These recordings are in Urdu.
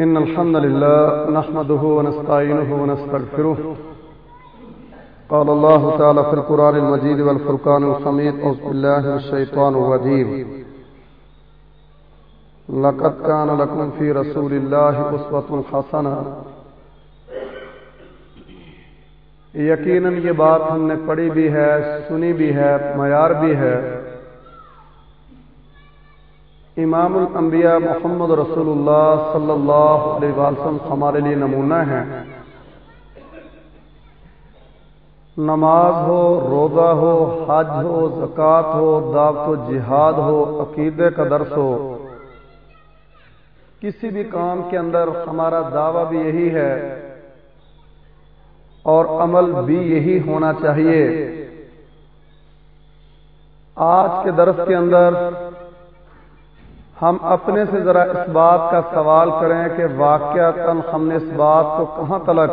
إن الحمد لله نحمده ونستعينه ونستغفره. قال الله تعالى في القرآن المجيد والفرقان الحميد أعوذ بالله من الشيطان الرجيم. لقد كان لكم في رسول الله أسوة حسنة. یقیناً یہ بات ہم نے پڑھی بھی ہے، سنی بھی ہے، معیار بھی ہے۔ امام الانبیاء محمد رسول اللہ صلی اللہ علیہ وسلم ہمارے لیے نمونہ ہیں۔ نماز ہو، روزہ ہو، حج ہو، زکوٰۃ ہو، دعوت و جہاد ہو، عقیدے کا درس ہو۔ کسی بھی کام کے اندر ہمارا دعویٰ بھی یہی ہے اور عمل بھی یہی ہونا چاہیے۔ آج کے درس کے اندر ہم اپنے سے ذرا اس بات کا سوال کریں کہ واقعہ ہم نے اس بات کو کہاں تلک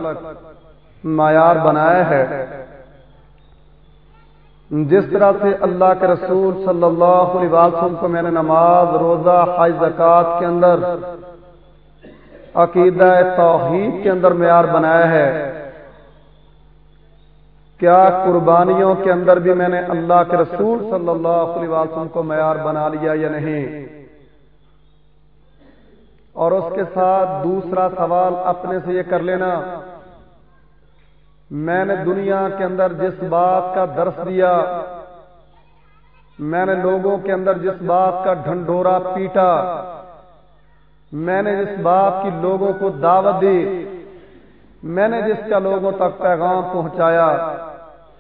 معیار بنایا ہے؟ جس طرح سے اللہ کے رسول صلی اللہ علیہ وسلم کو میں نے نماز، روزہ، حج زکات کے اندر، عقیدہ توحید کے اندر معیار بنایا ہے۔ کیا قربانیوں کے اندر بھی میں نے اللہ کے رسول صلی اللہ علیہ وسلم کو معیار بنا لیا یا نہیں؟ اور اس کے ساتھ دوسرا سوال اپنے سے یہ کر لینا۔ میں نے دنیا کے اندر جس بات کا درس دیا، میں نے لوگوں کے اندر جس بات کا ڈھنڈورا پیٹا، میں نے جس بات کی لوگوں کو دعوت دی، میں نے جس کا لوگوں تک پیغام پہنچایا،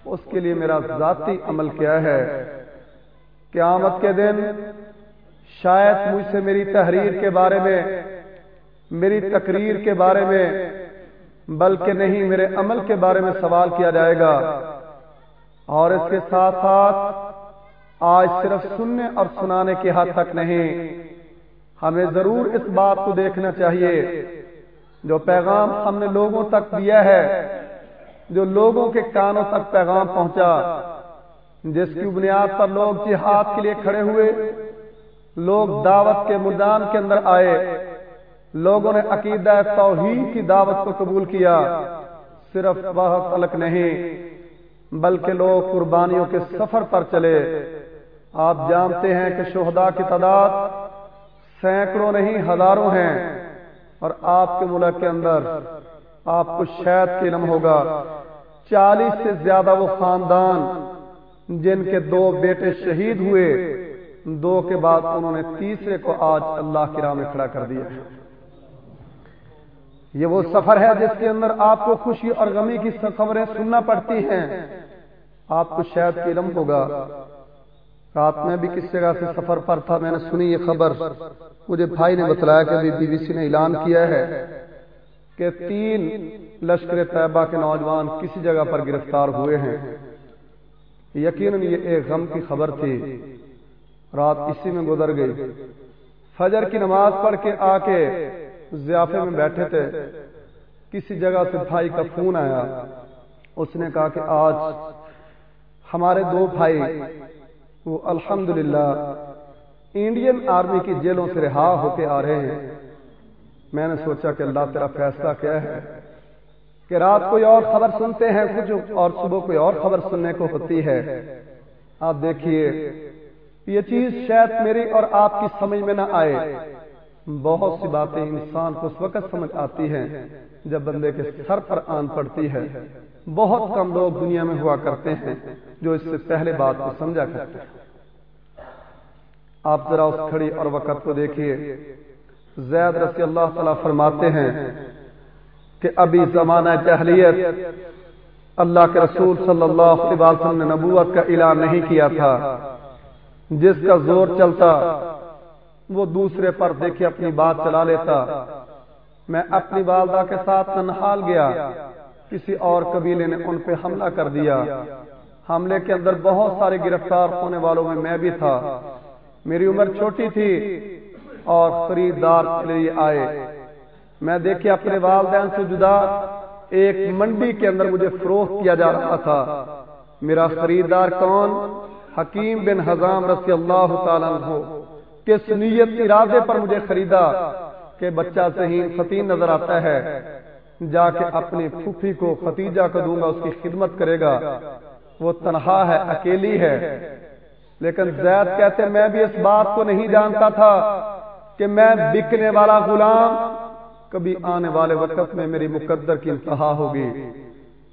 اس کے لیے میرا ذاتی عمل کیا ہے؟ قیامت کے دن شاید مجھ سے میری تحریر کے بارے میں، میری تقریر کے بارے میں، بلکہ نہیں، میرے عمل کے بارے میں سوال کیا جائے گا۔ اور اس کے ساتھ ساتھ آج صرف سننے اور سنانے کے حد تک نہیں، ہمیں ضرور اس بات کو دیکھنا چاہیے۔ جو پیغام ہم نے لوگوں تک دیا ہے، جو لوگوں کے کانوں تک پیغام پہنچا، جس کی بنیاد پر لوگ جہاد کے لیے کھڑے ہوئے لوگ دعوت کے میدان کے اندر آئے۔ لوگوں نے عقیدہ توحید کی دعوت کو قبول کیا۔ صرف وہ فلک نہیں، بلکہ لوگ قربانیوں کے سفر پر چلے۔ آپ جانتے ہیں کہ شہداء کی تعداد سینکڑوں نہیں، ہزاروں ہیں۔ اور آپ کے ملک کے اندر آپ کو شاید کے علم ہوگا۔ چالیس سے زیادہ وہ خاندان جن کے دو بیٹے شہید ہوئے۔ دو کے بعد انہوں نے تیسرے کو آج اللہ کی راہ میں کھڑا کر دیا یہ وہ سفر ہے جس کے اندر آپ کو خوشی اور غمی کی خبریں سننا پڑتی ہیں۔ آپ کو شاید علم ہوگا۔ رات میں بھی کس جگہ سے سفر پر تھا، میں نے سنی یہ خبر۔ مجھے بھائی نے بتلایا کہ بی بی سی نے اعلان کیا ہے کہ تین لشکر طیبہ کے نوجوان کسی جگہ پر گرفتار ہوئے ہیں۔ یقیناً یہ ایک غم کی خبر تھی۔ رات اسی میں گزر گئی۔ فجر کی نماز پڑھ کے آ کے ضیافے میں بیٹھے تھے۔ کسی جگہ سے بھائی کا فون آیا۔ اس نے کہا کہ آج ہمارے دو بھائی، وہ الحمدللہ انڈین آرمی کی جیلوں سے رہا ہو کے آ رہے ہیں۔ میں نے سوچا کہ اللہ تیرا فیصلہ کیا ہے کہ رات کوئی اور خبر سنتے ہیں، کچھ اور صبح کوئی اور خبر سننے کو ہوتی ہے۔ آپ دیکھیے یہ چیز شاید میری اور آپ کی سمجھ میں نہ آئے۔ بہت سی باتیں انسان کو اس وقت سمجھ آتی ہیں جب بندے کے سر پر آن پڑتی ہے۔ بہت کم لوگ دنیا میں ہوا کرتے ہیں جو اس سے پہلے بات کو سمجھا کرتے ہیں۔ آپ ذرا اس کھڑی اور وقت کو دیکھیے۔ زید رسی اللہ تعالیٰ فرماتے ہیں کہ ابھی زمانہ جہلیت اللہ کے رسول صلی اللہ علیہ وسلم نے نبوت کا اعلان نہیں کیا تھا۔ جس کا زور چلتا، وہ دوسرے پر دیکھے اپنی بات چلا لیتا۔ میں اپنی والدہ کے ساتھ ننحال گیا۔ کسی اور قبیلے نے ان پہ حملہ کر دیا۔ حملے کے اندر بہت سارے گرفتار ہونے والوں میں میں بھی تھا۔ میری عمر چھوٹی تھی اور خریدار کے لیے آئے۔ میں دیکھے اپنے والدین سے جدا۔ ایک منڈی کے اندر مجھے فروخت کیا جا رہا تھا۔ میرا خریدار کون؟ حکیم بن حضام رسی اللہ تعالیٰ کس نیت ارادے پر مجھے خریدا کہ بچہ صحیح فتین نظر آتا ہے، جا کے اپنی پھوپھی کو ختیجہ کو دوں گا، اس کی خدمت کرے گا۔ وہ تنہا ہے، اکیلی ہے۔ لیکن زید کہتے، میں بھی اس بات کو نہیں جانتا تھا کہ میں بکنے والا غلام کبھی آنے والے وقت میں میری مقدر کی انتہا ہوگی۔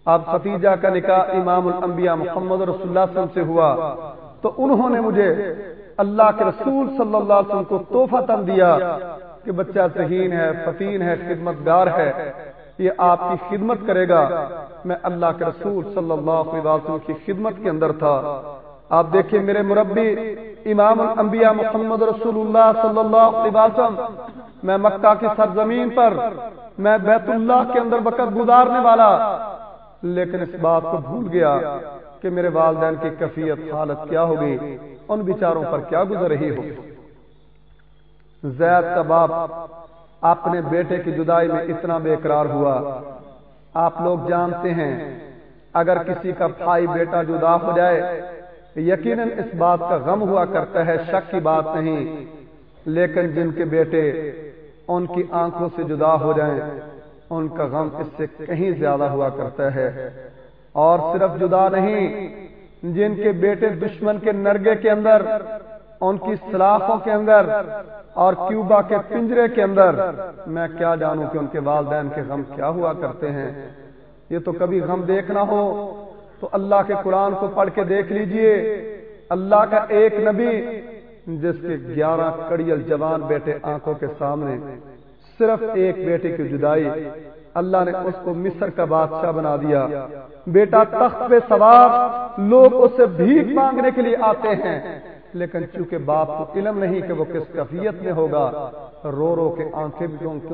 اب فتیجہ کا نکاح امام الانبیاء محمد رسول اللہ صلی اللہ علیہ وسلم سے ہوا۔ تو انہوں نے مجھے اللہ کے رسول صلی اللہ علیہ وسلم کو توحفہ تن دیا کہ بچہ ذہین ہے فتین ہے خدمت گار ہے، یہ آپ کی خدمت کرے گا۔ میں اللہ کے رسول صلی اللہ علیہ وسلم کی خدمت کے اندر تھا۔ آپ دیکھیں میرے مربی امام الانبیاء محمد رسول اللہ صلی اللہ علیہ وسلم۔ میں مکہ کی سرزمین پر، میں بیت اللہ کے اندر وقت گزارنے والا۔ لیکن اس بات کو بھول گیا کہ میرے والدین کی کفیت حالت کیا ہوگی؟ ان بیچاروں پر کیا گزر رہی ہو زید کا باپ اپنے بیٹے کی جدائی میں اتنا بے قرار ہوا۔ آپ لوگ جانتے ہیں، اگر کسی کا بھائی بیٹا جدا ہو جائے، یقیناً اس بات کا غم ہوا کرتا ہے، شک کی بات نہیں۔ لیکن جن کے بیٹے ان کی آنکھوں سے جدا ہو جائیں ان کا غم اس سے کہیں زیادہ ہوا کرتا ہے۔ اور صرف جدا نہیں، جن کے بیٹے دشمن کے نرگے کے اندر، ان کی سلاخوں کے اندر، اور کیوبا کے پنجرے کے اندر، میں کیا جانوں کہ ان کے والدین کے غم کیا ہوا کرتے ہیں۔ یہ تو کبھی غم دیکھنا ہو۔ تو اللہ کے قرآن کو پڑھ کے دیکھ لیجیے۔ اللہ کا ایک نبی، جس کے گیارہ کڑیل جوان بیٹے آنکھوں کے سامنے صرف ایک بیٹے کی جدائی۔ اللہ نے اس کو مصر کا بادشاہ بنا دیا۔ بیٹا تخت پہ سوار، لوگ اسے بھیک مانگنے کے لیے آتے ہیں۔ لیکن چونکہ باپ کو علم نہیں کہ وہ کس کفیت میں ہوگا، رو رو کے آنکھیں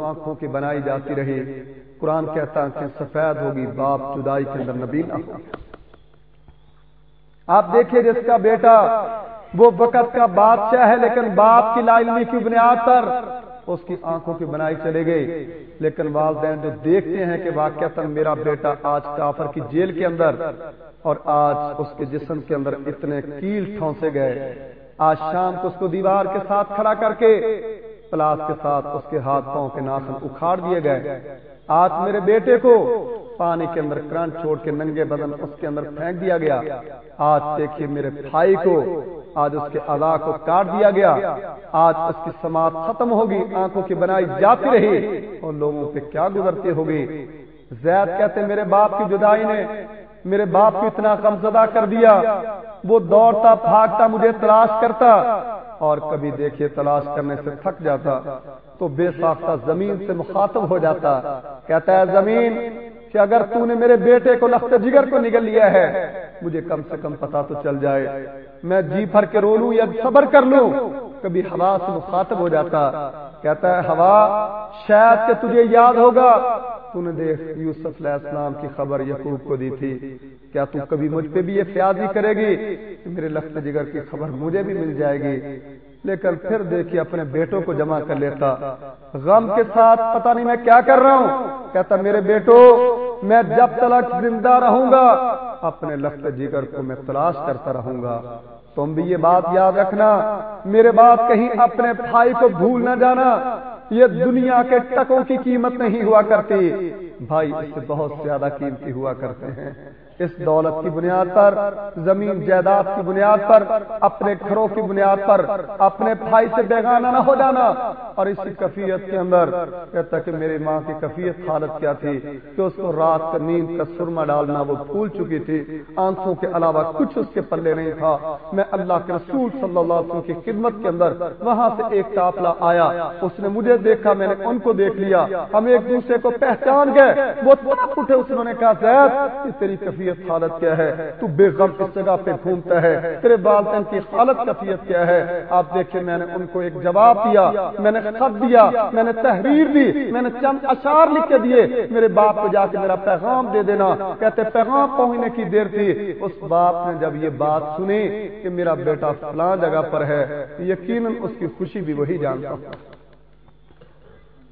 آنکھوں کی بنائی جاتی رہی۔ قرآن کہتا ہے کہ سفید ہوگی باپ جدائی کے اندر نبی نہ آپ دیکھیے جس کا بیٹا، وہ وقت کا بادشاہ ہے، لیکن باپ کی لا علمی کی بنیاد پر اس کی آنکھوں کی بنائی چلے گئی۔ لیکن والدین جو دیکھتے ہیں کہ واقع میرا بیٹا آج کافر کی جیل کے اندر اور آج اس کے جسم کے اندر اتنے کیل ٹھونسے گئے۔ آج شام کو اس کو دیوار کے ساتھ کھڑا کر کے پلاس کے ساتھ اس کے ہاتھ پاؤں کے ناخن اکھاڑ دیے گئے۔ آج میرے بیٹے کو پانی کے اندر کرنٹ چھوڑ کے ننگے بدن اس کے اندر پھینک دیا گیا۔ آج دیکھیے میرے بھائی کو آج اس کے ادا کو کاٹ دیا گیا۔ آج اس کی سماعت ختم ہوگی، آنکھوں کی بنائی جاتی رہی اور لوگوں پہ کیا گزرتی ہوگی؟ زید کہتے، میرے باپ کی جدائی نے میرے باپ کو اتنا کمزدہ کر دیا۔ وہ دوڑتا، بھاگتا، مجھے تلاش کرتا اور کبھی دیکھیے تلاش کرنے سے تھک جاتا تو بے ساختہ زمین سے مخاطب ہو جاتا۔ کہتا ہے، زمین، کہ اگر تو نے میرے بیٹے کو لخت جگر کو نگل لیا ہے، مجھے کم سے کم پتا تو چل جائے۔ میں جی بھر کے رو لوں یا صبر کر لوں، کبھی ہوا سے مخاطب ہو جاتا۔ کہتا ہے، ہوا، شاید کہ تجھے یاد ہوگا، تو نے دیکھ یوسف علیہ السلام کی خبر یقوب کو دی تھی۔ کیا تو کبھی مجھ پہ بھی یہ فیاضی کرے گی؟ کہ میرے لخت جگر کی خبر مجھے بھی مل جائے گی۔ لیکن پھر دیکھیے، اپنے بیٹوں کو جمع کر لیتا۔ غم کے ساتھ پتہ نہیں میں کیا کر رہا ہوں۔ کہتا، میرے بیٹو، میں جب تلک زندہ رہوں گا اپنے لخت جگر کو میں تلاش کرتا رہوں گا۔ تم بھی یہ بات یاد رکھنا۔ میرے بات کہیں اپنے بھائی کو بھول نہ جانا۔ یہ دنیا کے ٹکوں کی قیمت نہیں ہوا کرتی۔ بھائی اس سے بہت زیادہ قیمتی ہوا کرتے ہیں۔ اس دولت کی بنیاد پر، زمین جائیداد کی بنیاد پر، اپنے گھروں کی بنیاد پر، اپنے بھائی سے بیگانہ نہ ہو جانا۔ اور اسی کفیت کے اندر کہتا کہ میری ماں کی کفیت حالت کیا تھی؟ کہ اس کو رات کا نیند کا سرما ڈالنا وہ پھول چکی تھی۔ آنکھوں کے علاوہ کچھ اس کے پلے نہیں تھا۔ میں اللہ کے رسول صلی اللہ علیہ وسلم کی خدمت کے اندر وہاں سے ایک کافلا آیا۔ اس نے مجھے دیکھا، میں نے ان کو دیکھ لیا۔ ہم ایک دوسرے کو پہچان گئے۔ وہ اٹھے، اس نے کہا، زید تیری کفیت کفیت حالت کیا ہے؟ تو بے غم اس جگہ پہ گھومتا ہے۔ تیرے والدین کی حالت کفیت کیا ہے؟ آپ دیکھیں، میں نے ان کو ایک جواب دیا، میں نے خط دیا، میں نے تحریر دی، میں نے چند اشار لکھ کے دیے۔ میرے باپ کو جا کے میرا پیغام دے دینا۔ کہتے، پیغام پہنچنے کی دیر تھی۔ اس باپ نے جب یہ بات سنی کہ میرا بیٹا فلاں جگہ پر ہے، یقیناً اس کی خوشی بھی وہی جانتا۔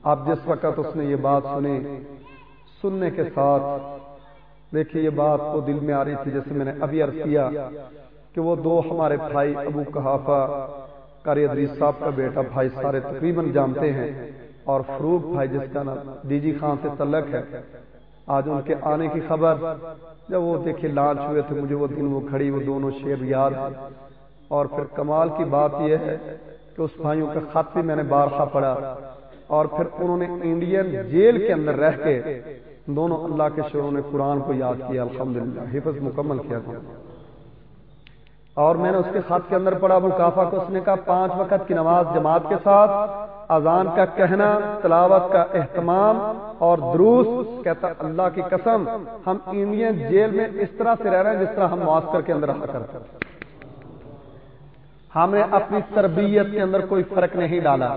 آپ جس وقت اس نے یہ بات سنی، سننے کے ساتھ دیکھیے یہ بات کو دل میں آ رہی تھی جیسے میں نے ابھی عرض کیا کہ وہ دو ہمارے بھائی ابو کہافا کاری ادریس صاحب کا بیٹا بھائی سارے تقریباً جانتے ہیں اور فروغ بھائی جس کا نام ڈی جی خان سے تعلق ہے، آج ان کے آنے کی خبر جب وہ دیکھے لانچ ہوئے تھے، مجھے وہ دن وہ کھڑی وہ دونوں شیر یاد اور پھر کمال کی بات یہ ہے کہ اس بھائیوں کا خط بھی میں نے بارہا پڑھا۔ اور پھر انہوں نے انڈین جیل کے اندر رہ کے دونوں اللہ کے شروع نے قرآن کو یاد کیا، الحمدللہ، حفظ مکمل کیا تھا۔ اور میں نے اس کے خط کے اندر پڑھا، ابو کافا کو اس نے کہا، پانچ وقت کی نماز جماعت کے ساتھ، اذان کا کہنا، تلاوت کا اہتمام اور دروس، کہتا، اللہ کی قسم، ہم انڈین جیل میں اس طرح سے رہ رہے ہیں جس طرح ہم معاسکر کے اندر رہا کرتے ہم نے اپنی تربیت کے اندر کوئی فرق نہیں ڈالا۔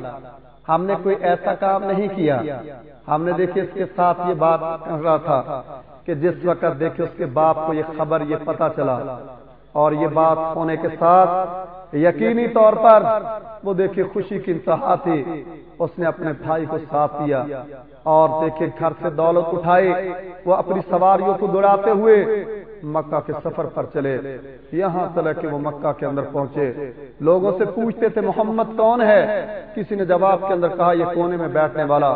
ہم نے کوئی ایسا کام نہیں کیا۔ ہم نے دیکھے اس کے ساتھ یہ بات کر رہا تھا کہ جس وقت دیکھے اس کے باپ کو یہ خبر یہ پتا چلا اور یہ بات ہونے کے ساتھ یقینی طور پر وہ دیکھیے خوشی کی انتہا تھی۔ اس نے اپنے بھائی کو ساتھ دیا اور دیکھیے گھر سے دولت اٹھائی، وہ اپنی سواریوں کو دوڑاتے ہوئے مکہ کے سفر پر چلے۔ یہاں تلک کہ وہ مکہ کے اندر پہنچے۔ لوگوں سے پوچھتے تھے، محمد کون ہے؟ کسی نے جواب کے اندر کہا، یہ کونے میں بیٹھنے والا۔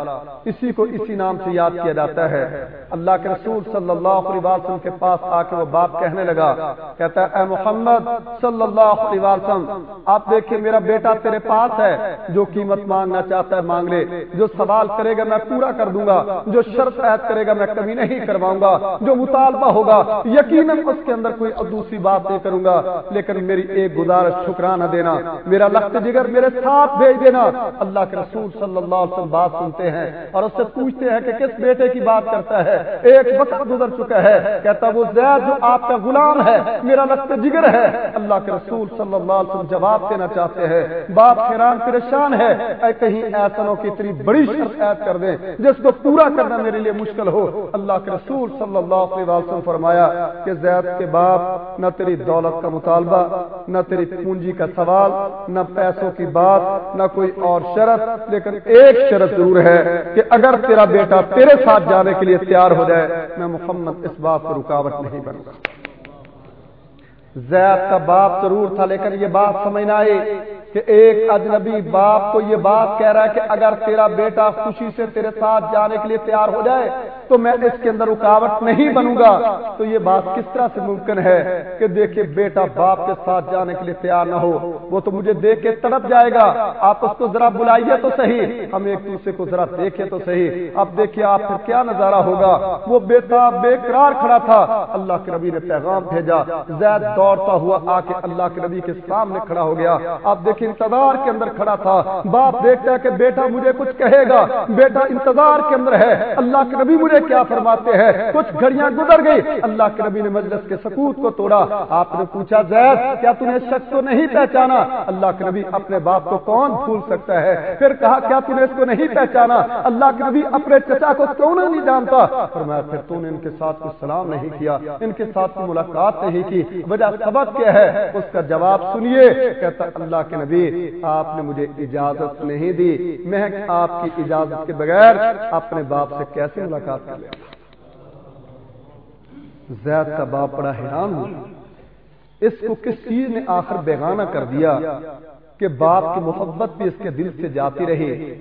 اسی کو اسی نام سے یاد کیا جاتا ہے۔ اللہ کے رسول صلی اللہ علیہ وسلم کے پاس آ کے وہ باپ کہنے لگا۔ کہتا ہے، اے محمد صلی اللہ علیہ وسلم، آپ دیکھیں، میرا بیٹا تیرے پاس ہے۔ جو قیمت مانگنا چاہتا ہے، مانگ لے۔ جو سوال کرے گا، میں پورا کر دوں گا۔ جو شرط عید کرے گا، میں کمی نہیں کرواؤں گا۔ جو مطالبہ ہوگا، یقین یقیناً اس کے اندر کوئی دوسری بات نہیں کروں گا، لیکن میری ایک گزارش ٹھکرا دینا، میرا لخت جگر میرے ساتھ بھیج دینا۔ اللہ کے رسول صلی اللہ علیہ وسلم بات سنتے ہیں اور اس سے پوچھتے ہیں کہ کس بیٹے کی بات کرتا ہے۔ ایک وقت گزر چکا ہے، کہتا وہ زید جو آپ کا غلام ہے، میرا لخت جگر ہے۔ اللہ کے رسول صلی اللہ علیہ وسلم جواب دینا چاہتے ہیں، باپ حیران پریشان ہے۔ اے کہیں ایسنوں کی اتنی بڑی شرط عید کر دیں، جس کو پورا کرنا میرے لیے مشکل ہو۔ اللہ کے رسول صلی اللہ علیہ وسلم فرمایا کہ زید کے باپ نہ تیری دولت کا مطالبہ، نہ تیری پونجی کا سوال، نہ پیسوں کی بات، نہ کوئی اور شرط، لیکن ایک شرط ضرور ہے کہ اگر تیرا بیٹا تیرے ساتھ جانے کے لیے تیار ہو جائے، میں محمد اس بات کو رکاوٹ نہیں بنوں گا۔ زید کا باپ ضرور تھا، لیکن یہ بات سمجھ نہ آئی۔ کہ ایک اجنبی باپ کو یہ بات کہہ رہا ہے کہ اگر تیرا بیٹا خوشی سے تیرے ساتھ جانے کے لیے تیار ہو جائے تو میں اس کے اندر رکاوٹ نہیں بنوں گا۔ تو یہ بات کس طرح سے ممکن ہے کہ دیکھیے بیٹا باپ کے ساتھ جانے کے لیے تیار نہ ہو؟ وہ تو مجھے دیکھ کے تڑپ جائے گا۔ آپ اس کو ذرا بلائیے تو صحیح۔ ہم ایک دوسرے کو ذرا دیکھے تو صحیح۔ اب دیکھیے آپ پھر کیا نظارہ ہوگا؟ وہ بیٹا بے قرار کھڑا تھا۔ اللہ کے نبی نے پیغام بھیجا۔ زید دوڑتا ہوا آ کے اللہ کے نبی کے سامنے کھڑا ہو گیا۔ آپ دیکھیں انتظار کے اندر کھڑا تھا۔ باپ دیکھتا ہے کہ بیٹا مجھے کچھ کہے گا۔ بیٹا انتظار کے اندر ہے۔ اللہ کے نبی مجھے کیا فرماتے ہیں؟ کچھ گھڑیاں گزر گئی۔ اللہ کے نبی نے مجلس کے سکوت کو توڑا۔ آپ نے پوچھا، زید، کیا تمہیں شخص کو نہیں پہچانا؟ اللہ کے نبی اپنے باپ کو کون بھول سکتا ہے؟ پھر کہا، کیا تمہیں اس کو نہیں پہچانا؟ اللہ کے نبی اپنے چچا کو کیوں نہیں جانتا؟ فرمایا، پھر تو نے ان کے ساتھ کچھ سلام نہیں کیا۔ ان کے ساتھ ملاقات نہیں کی۔ وجہ سبق کیا ہے؟ اس کا جواب سنیے۔ کہتا، اللہ کے نبی آپ نے مجھے اجازت نہیں دی۔ میں آپ کی اجازت کے بغیر اپنے باپ سے کیسے ملاقات کر لیا؟ زید کا باپ بڑا حیران ہوں اس کو کس چیز نے آخر بیگانہ کر دیا کہ باپ کی محبت بھی اس کے دل سے جاتی رہی؟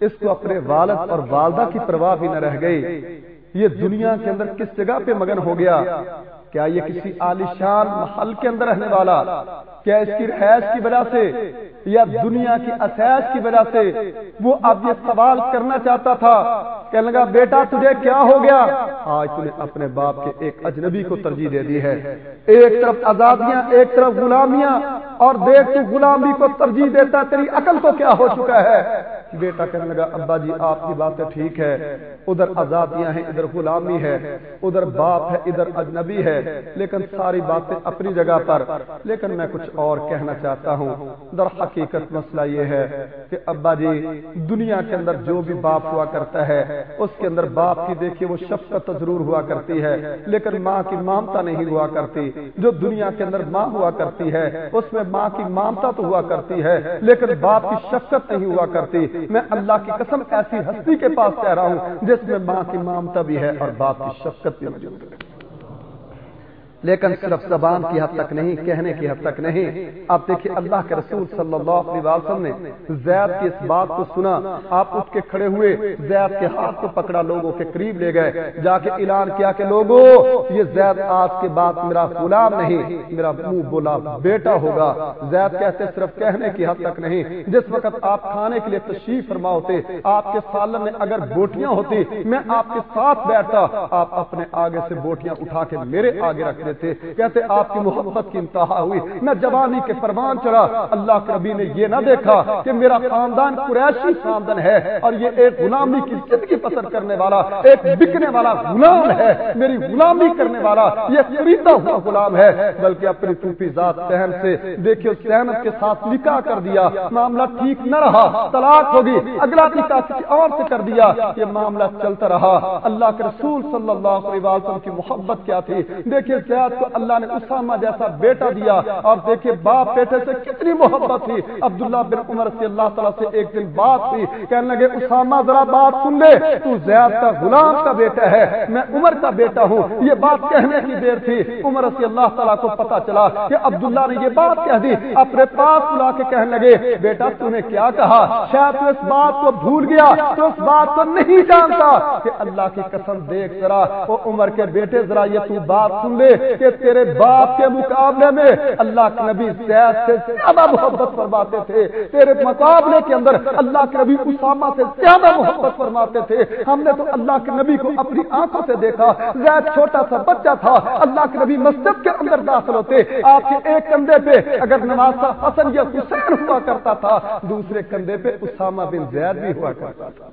اس کو اپنے والد اور والدہ کی پرواہ بھی نہ رہ گئی۔ یہ دنیا کے اندر کس جگہ پہ مگن ہو گیا؟ کیا یہ کسی عالیشان محل کے اندر رہنے والا کیا اس کی رہائش کی وجہ سے یا دنیا کی اسیش کی وجہ سے وہ اب یہ سوال کرنا چاہتا تھا؟ کہنے لگا، بیٹا، تجھے کیا ہو گیا؟ آج تھی اپنے باپ کے ایک اجنبی کو ترجیح دے دی ہے۔ ایک طرف آزادیاں، ایک طرف غلامیاں اور دیکھ تو غلامی کو ترجیح دیتا تیری عقل کو کیا ہو چکا ہے؟ بیٹا، کہنے لگا، ابا جی آپ کی باتیں ٹھیک ہے۔ ادھر آزادیاں ہیں، ادھر غلامی ہے، ادھر باپ ہے، ادھر اجنبی ہے۔ لیکن ساری باتیں اپنی جگہ پر۔ لیکن میں کچھ اور کہنا چاہتا ہوں۔ در حقیقت مسئلہ یہ ہے کہ ابا جی دنیا کے اندر جو بھی باپ ہوا کرتا ہے، اس کے اندر باپ کی دیکھیے وہ شفقت ضرور ہوا کرتی ہے۔ لیکن ماں کی مامتا نہیں ہوا کرتی۔ جو دنیا کے اندر ماں ہوا کرتی ہے، اس میں ماں کی مامتا تو ہوا کرتی ہے، لیکن باپ کی شفقت نہیں ہوا کرتی۔ میں اللہ کی قسم ایسی ہستی کے پاس کہہ رہا ہوں جس میں ماں کی مامتا بھی ہے اور باپ کی شفقت بھی موجود ہے۔ لیکن صرف زبان کی حد تک نہیں، کہنے کی حد تک نہیں۔ اب دیکھیے اللہ کے رسول صلی اللہ علیہ وسلم نے زید کی اس بات کو سنا۔ آپ اٹھ کے کھڑے ہوئے، زید کے ہاتھ کو پکڑا، لوگوں کے قریب لے گئے۔ جا کے اعلان کیا کہ لوگوں یہ زید آج کے بعد میرا غلام نہیں، میرا منہ بولا بیٹا ہوگا۔ زید کہتے صرف کہنے کی حد تک نہیں۔ جس وقت آپ کھانے کے لیے تشریف فرما ہوتے، آپ کے سالن میں اگر بوٹیاں ہوتی، میں آپ کے ساتھ بیٹھتا، آپ اپنے آگے سے بوٹیاں اٹھا کے میرے آگے رکھتے تھے، کہتے آپ کی محبت کی انتہا ہوئی۔ نہ جوانی کے فرمان چڑھا۔ اللہ کے نبی نے یہ نہ دیکھا کہ میرا خاندان قریشی خاندان ہے اور یہ ایک غلامی کی زندگی پسند کرنے والا، ایک بکنے والا غلام ہے۔ میری غلامی کرنے والا، یہ خریدا ہوا غلام ہے۔ بلکہ اپنی توپی ذات بہن سے دیکھیے سہمت کے ساتھ نکاح کر دیا۔ معاملہ ٹھیک نہ رہا، طلاق ہوگی۔ اگلا نکاح کسی اور سے کر دیا۔ یہ معاملہ چلتا رہا۔ اللہ کے رسول صلی اللہ علیہ وسلم کی محبت کیا تھی؟ دیکھیے زیاد کو اللہ نے اسامہ جیسا بیٹا دیا۔ اور دیکھیے باپ بیٹے سے کتنی محبت تھی۔ عبداللہ بن عمر سے اللہ تعالیٰ سے ایک دن بات تھی کہنے لگے، اسامہ ذرا بات سن لے۔ تو زیاد کا غلام کا بیٹا ہے، میں عمر کا بیٹا ہوں۔ یہ بات کہنے کی دیر تھی۔ عمر رسی اللہ تعالیٰ کو پتا چلا کہ عبداللہ نے یہ بات کہہ دی۔ اپنے پاس بلا کے کہنے لگے، بیٹا، تو نے کیا کہا؟ شاید تو اس بات کو بھول گیا، تو اس بات کو نہیں جانتا کہ اللہ کی قسم دیکھ ذرا وہ عمر کے بیٹے ذرا یہ تو بات سن لے۔ کہ تیرے باپ کے مقابلے میں اللہ کے نبی زید سے زیادہ محبت فرماتے تھے۔ تیرے مقابلے کے اندر اللہ کے نبی اسامہ سے زیادہ محبت فرماتے تھے۔ ہم نے تو اللہ کے نبی کو اپنی آنکھوں سے دیکھا۔ زید چھوٹا سا بچہ تھا۔ اللہ کے نبی مسجد کے اندر داخل ہوتے۔ آپ کے ایک کندھے پہ اگر نماز کا حسن یا حسین ہوا کرتا تھا، دوسرے کندھے پہ اسامہ بن زید بھی ہوا کرتا تھا۔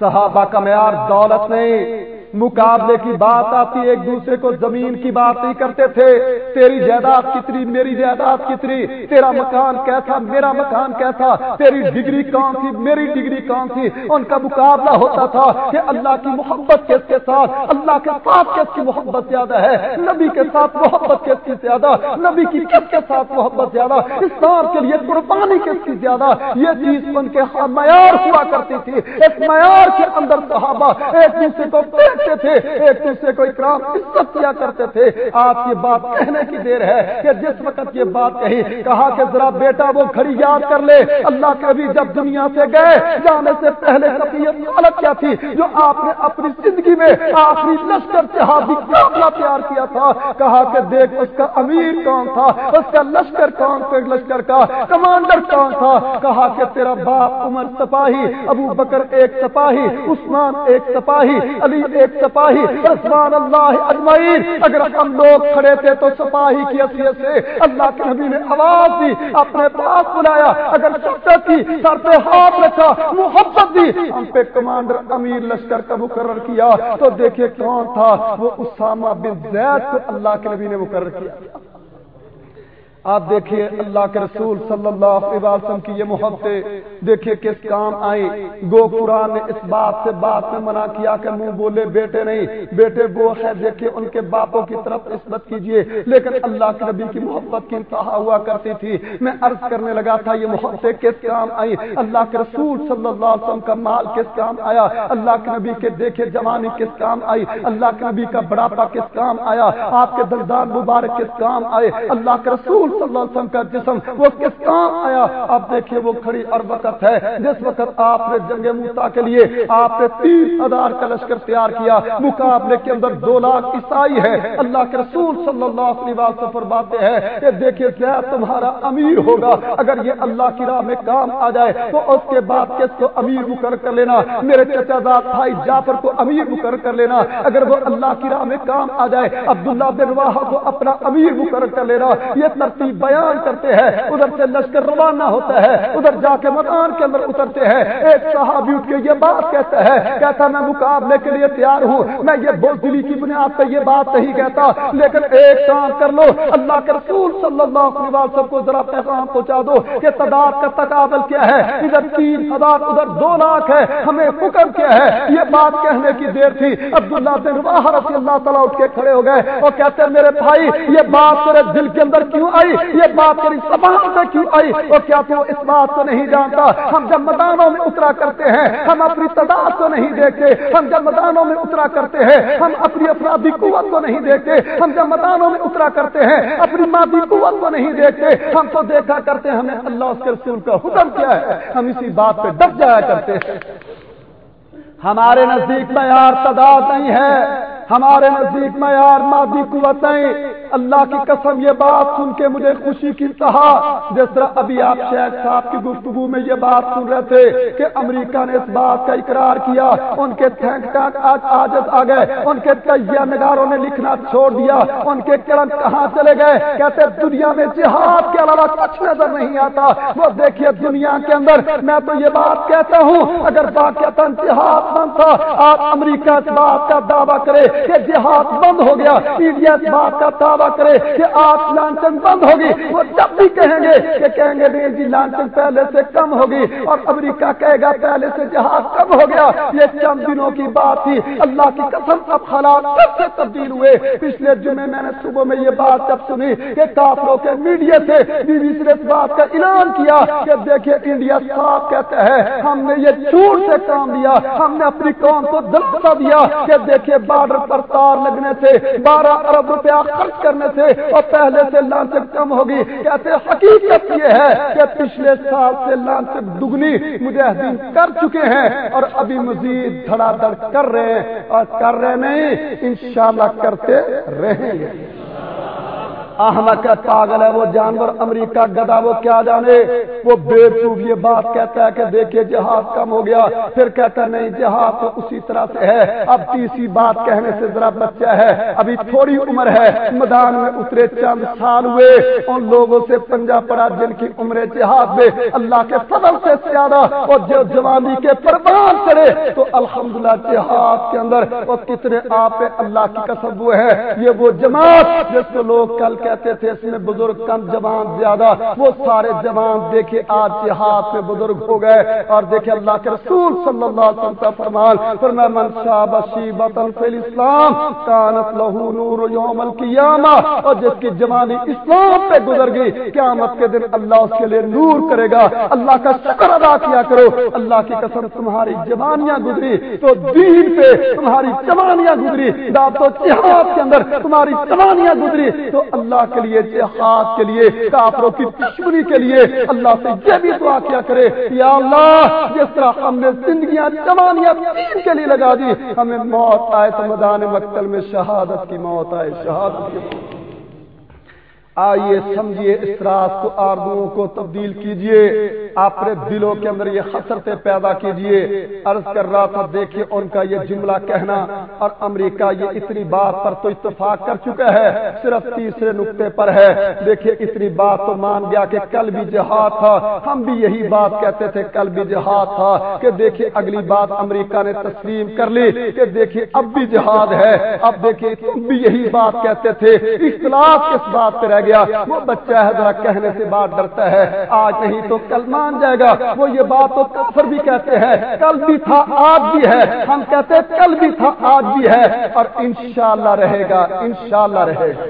صحابہ کا معیار دولت نہیں۔ مقابلے کی بات آتی، ایک دوسرے کو زمین کی بات نہیں کرتے تھے۔ تیری جائیداد کتنی، میری جائیداد کتنی؟ تیرا مکان کیسا، میرا مکان کیسا؟ تیری ڈگری کون تھی؟ میری ڈگری کون تھی؟ ان کا مقابلہ ہوتا تھا کہ اللہ کی محبت کس کے ساتھ؟ اللہ کے ساتھ کس کی محبت زیادہ ہے؟ نبی کے ساتھ محبت کس کی زیادہ؟ نبی کی کس کے ساتھ محبت زیادہ؟ اس کے لیے قربانی کس کی زیادہ؟ یہ چیز ان کے معیار ہوا کرتی تھی۔ اس معیار کے اندر صحابہ ایک دوسرے کو کرتے تھے، ایک دوسرے کو اکرام، عزت کیا کرتے تھے۔ آپ کی بات کہنے کی دیر ہے کہ جس وقت یہ بات کہی، کہا کہ ذرا بیٹا وہ گھڑی یاد کر لے۔ اللہ کے ابھی جب دنیا سے گئے، جانے سے پہلے طبیعت حالت کیا تھی، جو آپ نے اپنی زندگی میں آخری لشکر جہادی قابلہ تیار کیا تھا۔ کہا کہ دیکھ، اس کا امیر کون تھا؟ اس کا لشکر کون تھا؟ لشکر کا کمانڈر کون تھا؟ کہا کہ تیرا باپ عمر سپاہی، ابو بکر ایک سپاہی، عثمان ایک سپاہی، علی ایک سپاہی رسمان اللہ اجمعین۔ اگر ہم لوگ کھڑے تھے تو سپاہی کی حیثیت سے اللہ کے نبی نے آواز دی، اپنے پاس بلایا۔ اگر شخصت کی سر پہ ہاتھ رکھا، محبت دی۔ ہم پہ کمانڈر امیر لشکر کا مقرر کیا۔ تو دیکھیے کون تھا؟ وہ اسامہ بن زید کو اللہ کے نبی نے مقرر کیا۔ آپ دیکھیے اللہ کے رسول صلی اللہ علیہ وسلم کی یہ محبت دیکھیے کس کام آئی گو قرآن نے اس بات سے بات میں منع کیا کہ منہ بولے بیٹے نہیں، بیٹے وہ ہے دیکھیے ان کے باپوں کی طرف نسبت کیجیے لیکن اللہ کے نبی کی محبت کی انتہا ہوا کرتی تھی۔ میں عرض کرنے لگا تھا، یہ محبت کس کام آئی اللہ کے رسول صلی اللہ علیہ وسلم کا مال کس کام آیا؟ اللہ کے نبی کے دیکھے جوانی کس کام آئی؟ اللہ کے نبی کا بڑھاپا کس کام آیا؟ آپ کے دلدان مبارک کس کام آئے؟ اللہ کے رسول صلی اللہ علیہ وسلم کا جسم، وہ کس کام آیا؟ اب دیکھیے وہ کھڑی اور وقت ہے۔ جس وقت آپ نے جنگ موتا کے لیے آپ نے تیس ہزار کا لشکر تیار کیا، مقابلے کے اندر دو لاکھ عیسائی ہے اللہ کے رسول صلی اللہ علیہ وسلم فرماتے ہیں کہ دیکھیے کیا تمہارا امیر ہوگا۔ اگر یہ اللہ کی راہ میں کام آ جائے، تو اس کے بعد کس کو امیر مقرر کر لینا؟ میرے چچا زاد بھائی جعفر کو امیر مقرر کر لینا۔ اگر وہ اللہ کی راہ میں کام آ جائے، عبداللہ بن رواحہ کو اپنا امیر مقرر کر لینا۔ یہ ترتیب بیان کرتے ہیں۔ ادھر سے لشکر روانہ ہوتا ہے۔ ادھر جا کے مکان کے اندر اترتے ہیں۔ ایک صحابی اٹھ کے یہ بات کہتا ہے۔ کہتا میں مقابلے کے لیے تیار ہوں۔ میں یہ بوزدلی کی بنیاد پہ یہ بات نہیں کہتا۔ لیکن ایک کام کر لو۔ اللہ کے رسول صلی اللہ علیہ وسلم کو ذرا پیغام پہنچا دو کہ تعداد کا تقابل کیا ہے۔ ادھر تین ہزار ادھر دو لاکھ ہے۔ ہمیں حکم کیا ہے۔ یہ بات کہنے کی دیر تھی۔ عبداللہ بن رضی اللہ تعالیٰ اٹھ کے کھڑے ہو گئے اور کہتے ہیں، میرے بھائی، یہ بات تیرے دل کے اندر کیوں آئی؟ آئی یہ بات تیری زبان سے کیوں آئی۔ اور کیا تو اس بات کو نہیں جانتا؟ ہم جب میدانوں میں اترا کرتے ہیں، ہم اپنی تعداد کو نہیں دیکھتے۔ ہم جب میدانوں میں اترا کرتے ہیں، ہم اپنی افرادی قوت کو نہیں دیکھتے۔ ہم جب میدانوں میں اترا کرتے ہیں، اپنی مادی قوت کو نہیں دیکھتے۔ ہم تو دیکھا کرتے ہیں، ہمیں اللہ اس کے رسول کا حکم کیا ہے۔ ہم اسی بات پہ ڈب جایا کرتے ہیں۔ ہمارے نزدیک معیار تعداد نہیں ہے، ہمارے نزدیک معیار مادی قوت نہیں۔ اللہ کی قسم، یہ بات سن کے مجھے خوشی کی کہا جس طرح ابھی آپ شیخ صاحب کی گفتگو میں یہ بات سن رہے تھے کہ امریکہ نے اس بات کا اقرار کیا، ان کے تھینک ٹانک آج آجت آ گئے۔ ان کے تیہ نگاروں نے لکھنا چھوڑ دیا۔ ان کے کرم کہاں چلے گئے؟ کہتے دنیا میں جہاد کے علاوہ کچھ نظر نہیں آتا۔ وہ دیکھیے دنیا کے اندر، میں تو یہ بات کہتا ہوں، اگر واقع جہاد جہاد بند تھا آپ امریکہ اس بات کا دعویٰ کرے کہ جہاد بند ہو گیا، انڈیا اس بات کا دعویٰ کرے کہ آپ لانچن بند ہوگی۔ وہ جب بھی کہیں گے کہ کہیں گے نہیں جی لانچن پہلے سے کم ہوگی اور امریکہ کہے گا پہلے سے جہاز کم ہو گیا۔ یہ چند دنوں کی بات تھی۔ اللہ کی قسم اب حالات کب سے تبدیل ہوئے۔ پچھلے جمعے میں نے صبح میں یہ بات جب سنی کہ کافروں کے میڈیا سے بی بی سی نے اس بات کا اعلان کیا کہ دیکھیے انڈیا صاف کہتا ہے، ہم نے یہ جھوٹ سے کام لیا، ہم نے اپنی قوم کو دلتا دیا کہ دیکھیے بارڈر پر تار لگنے سے، بارہ ارب روپیہ خرچ کرنے سے اور پہلے سے لانچک کم ہوگی۔ کہتے حقیقت یہ ہے کہ پچھلے سال سے لانچک دگنی مجاہدین کر چکے ہیں اور ابھی مزید دھڑا دھڑ کر رہے ہیں۔ اور کر رہے نہیں، انشاءاللہ کرتے رہیں گے۔ احمد پاگل ہے، وہ جانور امریکہ گدا وہ کیا جانے؟ وہ بے یہ بات کہتا ہے کہ دیکھیے جہاد کم ہو گیا، پھر کہتا ہے نہیں، جہاد تو اسی طرح سے ہے۔ اب تیسری بات کہنے سے ذرا بچہ ہے، ابھی تھوڑی عمر ہے، میدان میں اترے چند سال ہوئے، ان لوگوں سے پنجا پڑا جن کی عمر جہاد میں اللہ کے فضل سے زیادہ اور جو جوانی کے پروان کرے تو الحمدللہ جہاد کے اندر وہ کتنے آپ اللہ کی قسم وہ ہے یہ وہ جماعت جس کو لوگ کل کہتے تھے، اس میں بزرگ کم جوان زیادہ، وہ سارے جوان دیکھے آج جہاد میں بزرگ ہو گئے اور دیکھے اللہ کے رسول صلی اللہ علیہ وسلم کا فرمان فرما من شاب شیبتن فی الاسلام کانت لہو نور یوم القیامہ اور جس کی جوانی اسلام پہ گزر گئی، قیامت کے دن اللہ اس کے لیے نور کرے گا۔ اللہ کا شکر ادا کیا کرو۔ اللہ کی قسم، تمہاری جوانیاں گزری، تو دین پہ تمہاری جوانیاں گزری داب تو جہاد کے اندر تمہاری جوانیاں گزری، تو اللہ اللہ کے لیے، جہاد کے لیے، کافروں کی دشمنی کے لیے اللہ سے یہ بھی دعا کیا کرے، یا اللہ، جس طرح ہم نے زندگیاں، جوانیاں دین کے لیے لگا دی، ہمیں موت آئے تو میدان مقتل میں شہادت کی موت آئے، شہادت کی موت۔ آئیے سمجھیے اسراف کو آردوں کو تبدیل کیجیے اپنے دلوں کے اندر یہ حسرتیں پیدا کیجیے عرض کر رہا تھا، دیکھیے ان کا یہ جملہ کہنا۔ اور امریکہ یہ اتنی بات پر تو اتفاق کر چکا ہے، صرف تیسرے نقطے پر ہے۔ دیکھیے، اتنی بات تو مان گیا کہ کل بھی جہاد تھا۔ ہم بھی یہی بات کہتے تھے کل بھی جہاد تھا کہ دیکھیے، اگلی بات امریکہ نے تسلیم کر لی کہ دیکھیے، اب بھی جہاد ہے۔ اب دیکھیے، تم بھی یہی بات کہتے تھے۔ اختلاف کس بات پہ رہ گیا۔ وہ بچہ ہے، ذرا کہنے سے بات ڈرتا ہے۔ آج نہیں تو کل مان جائے گا۔ وہ یہ بات تو کافر بھی کہتے ہیں۔ کل بھی تھا، آج بھی ہے۔ ہم کہتے کل بھی تھا، آج بھی ہے۔ اور انشاءاللہ رہے گا، انشاءاللہ رہے گا۔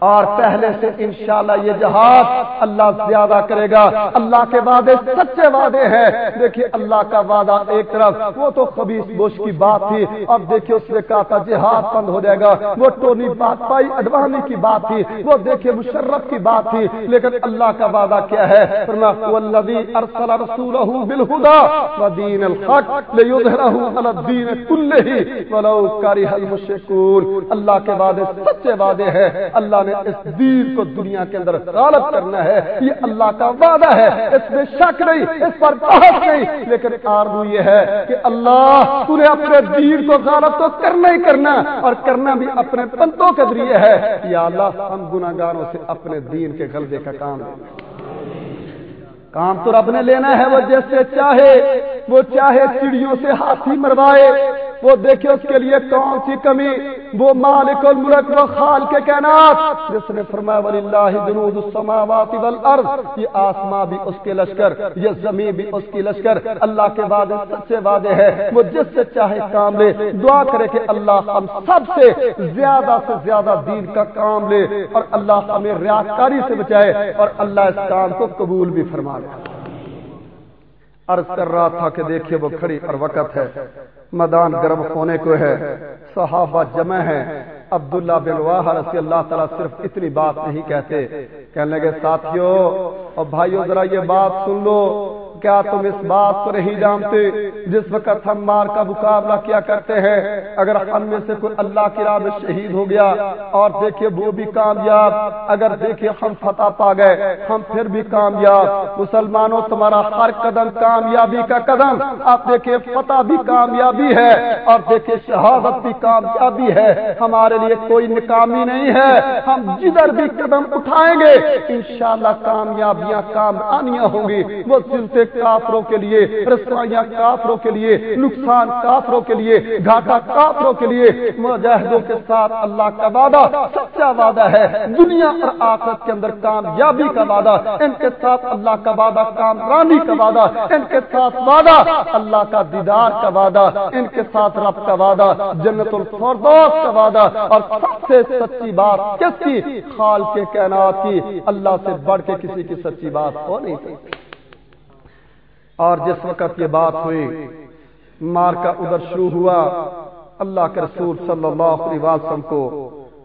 اور پہلے سے انشاءاللہ یہ جہاد اللہ زیادہ کرے گا۔ اللہ کے وعدے سچے وعدے ہیں۔ دیکھیے اللہ کا وعدہ ایک طرف، وہ تو خبیص بوش کی بات تھی۔ اب دیکھیے اس نے کہا تھا جہاد بند ہو جائے گا۔ وہ ٹونی بات پائی اڈوانی کی بات تھی۔ وہ دیکھیے مشرف کی بات تھی۔ لیکن اللہ کا وعدہ کیا ہے؟ ارسل رسولہ بالہدا ودین الحق لیظہرہ علی الدین کلہ ولو کرہ المشرکون۔ اللہ کے وعدے سچے وعدے ہیں۔ اللہ نے نے اس دین کو دنیا کے اندر غالب کرنا ہے، یہ اللہ کا وعدہ ہے۔ اس میں شک نہیں، اس پر بحث نہیں۔ لیکن آرزو یہ ہے کہ اللہ تھی اپنے دین کو غالب تو کرنا ہی کرنا اور کرنا بھی اپنے پنتوں کے ذریعے ہے۔ یا اللہ، ہم گناگاروں سے اپنے دین کے غلبے کا کام دیں کام تو رب نے لینا ہے، وہ جیسے چاہے، وہ چاہے چڑیوں سے ہاتھی مروائے وہ دیکھے اس کے لیے کون سی کمی؟ وہ مالک الملک و خال کے کائنات، جس نے فرمایا ولی اللہ جنود السماوات والارض یہ آسمان بھی اس کے لشکر، یہ زمین بھی اس کی لشکر، اللہ کے وعدے سچے وعدے ہے۔ وہ جس سے چاہے کام لے، دعا کرے کہ اللہ ہم سب سے زیادہ سے زیادہ دین کا کام لے اور اللہ ہمیں ریاکاری سے بچائے اور اللہ اس کام کو قبول بھی فرما لے۔ عرض کر رہا تھا کہ دیکھیے، وہ کھڑی اور وقت ہے۔ میدان گرم ہونے کو ہے۔ صحابہ جمع ہے عبداللہ بن واہ رضی اللہ تعالیٰ صرف اتنی بات نہیں کہتے۔ کہنے لگے ساتھیوں اور بھائیوں ذرا یہ بات سن لو۔ کیا تم اس بات کو نہیں جانتے جس وقت ہم مار کا مقابلہ کیا کرتے ہیں؟ اگر ہم میں سے کوئی اللہ کی راہ میں شہید ہو گیا اور دیکھیے وہ بھی کامیاب، اگر دیکھیے ہم فتح پا گئے، ہم پھر بھی کامیاب۔ مسلمانوں، تمہارا ہر قدم کامیابی کا قدم۔ آپ دیکھیے فتح بھی کامیابی ہے اور دیکھیے شہادت بھی کامیابی ہے۔ ہمارے لیے کوئی نکامی نہیں ہے۔ ہم جدھر بھی قدم اٹھائیں گے، انشاءاللہ کامیابیاں، کامرانیاں ہوں گی۔ وہ سلسلے کافروں کے لیے، رسوائیاں کافروں کے لیے، نقصان کافروں کے لیے، گھاٹا کافروں کے لیے۔ مجاہدوں کے ساتھ اللہ کا وعدہ سچا وعدہ ہے۔ دنیا اور آخرت کے اندر کامیابی کا وعدہ، ان کے ساتھ اللہ کا وعدہ کامرانی کا وعدہ، ان کے ساتھ وعدہ اللہ کا دیدار کا وعدہ، ان کے ساتھ رب کا وعدہ، جنت الفردوس کا وعدہ۔ اور سب سے سچی بات کس کی؟ خال کے کائنات کی۔ اللہ سے بڑھ کے کسی کی سچی بات ہو نہیں سکتی۔ اور جس وقت یہ بات ہوئی مارکا ادھر شروع ہوا، اللہ کے رسول صلی اللہ علیہ وسلم کو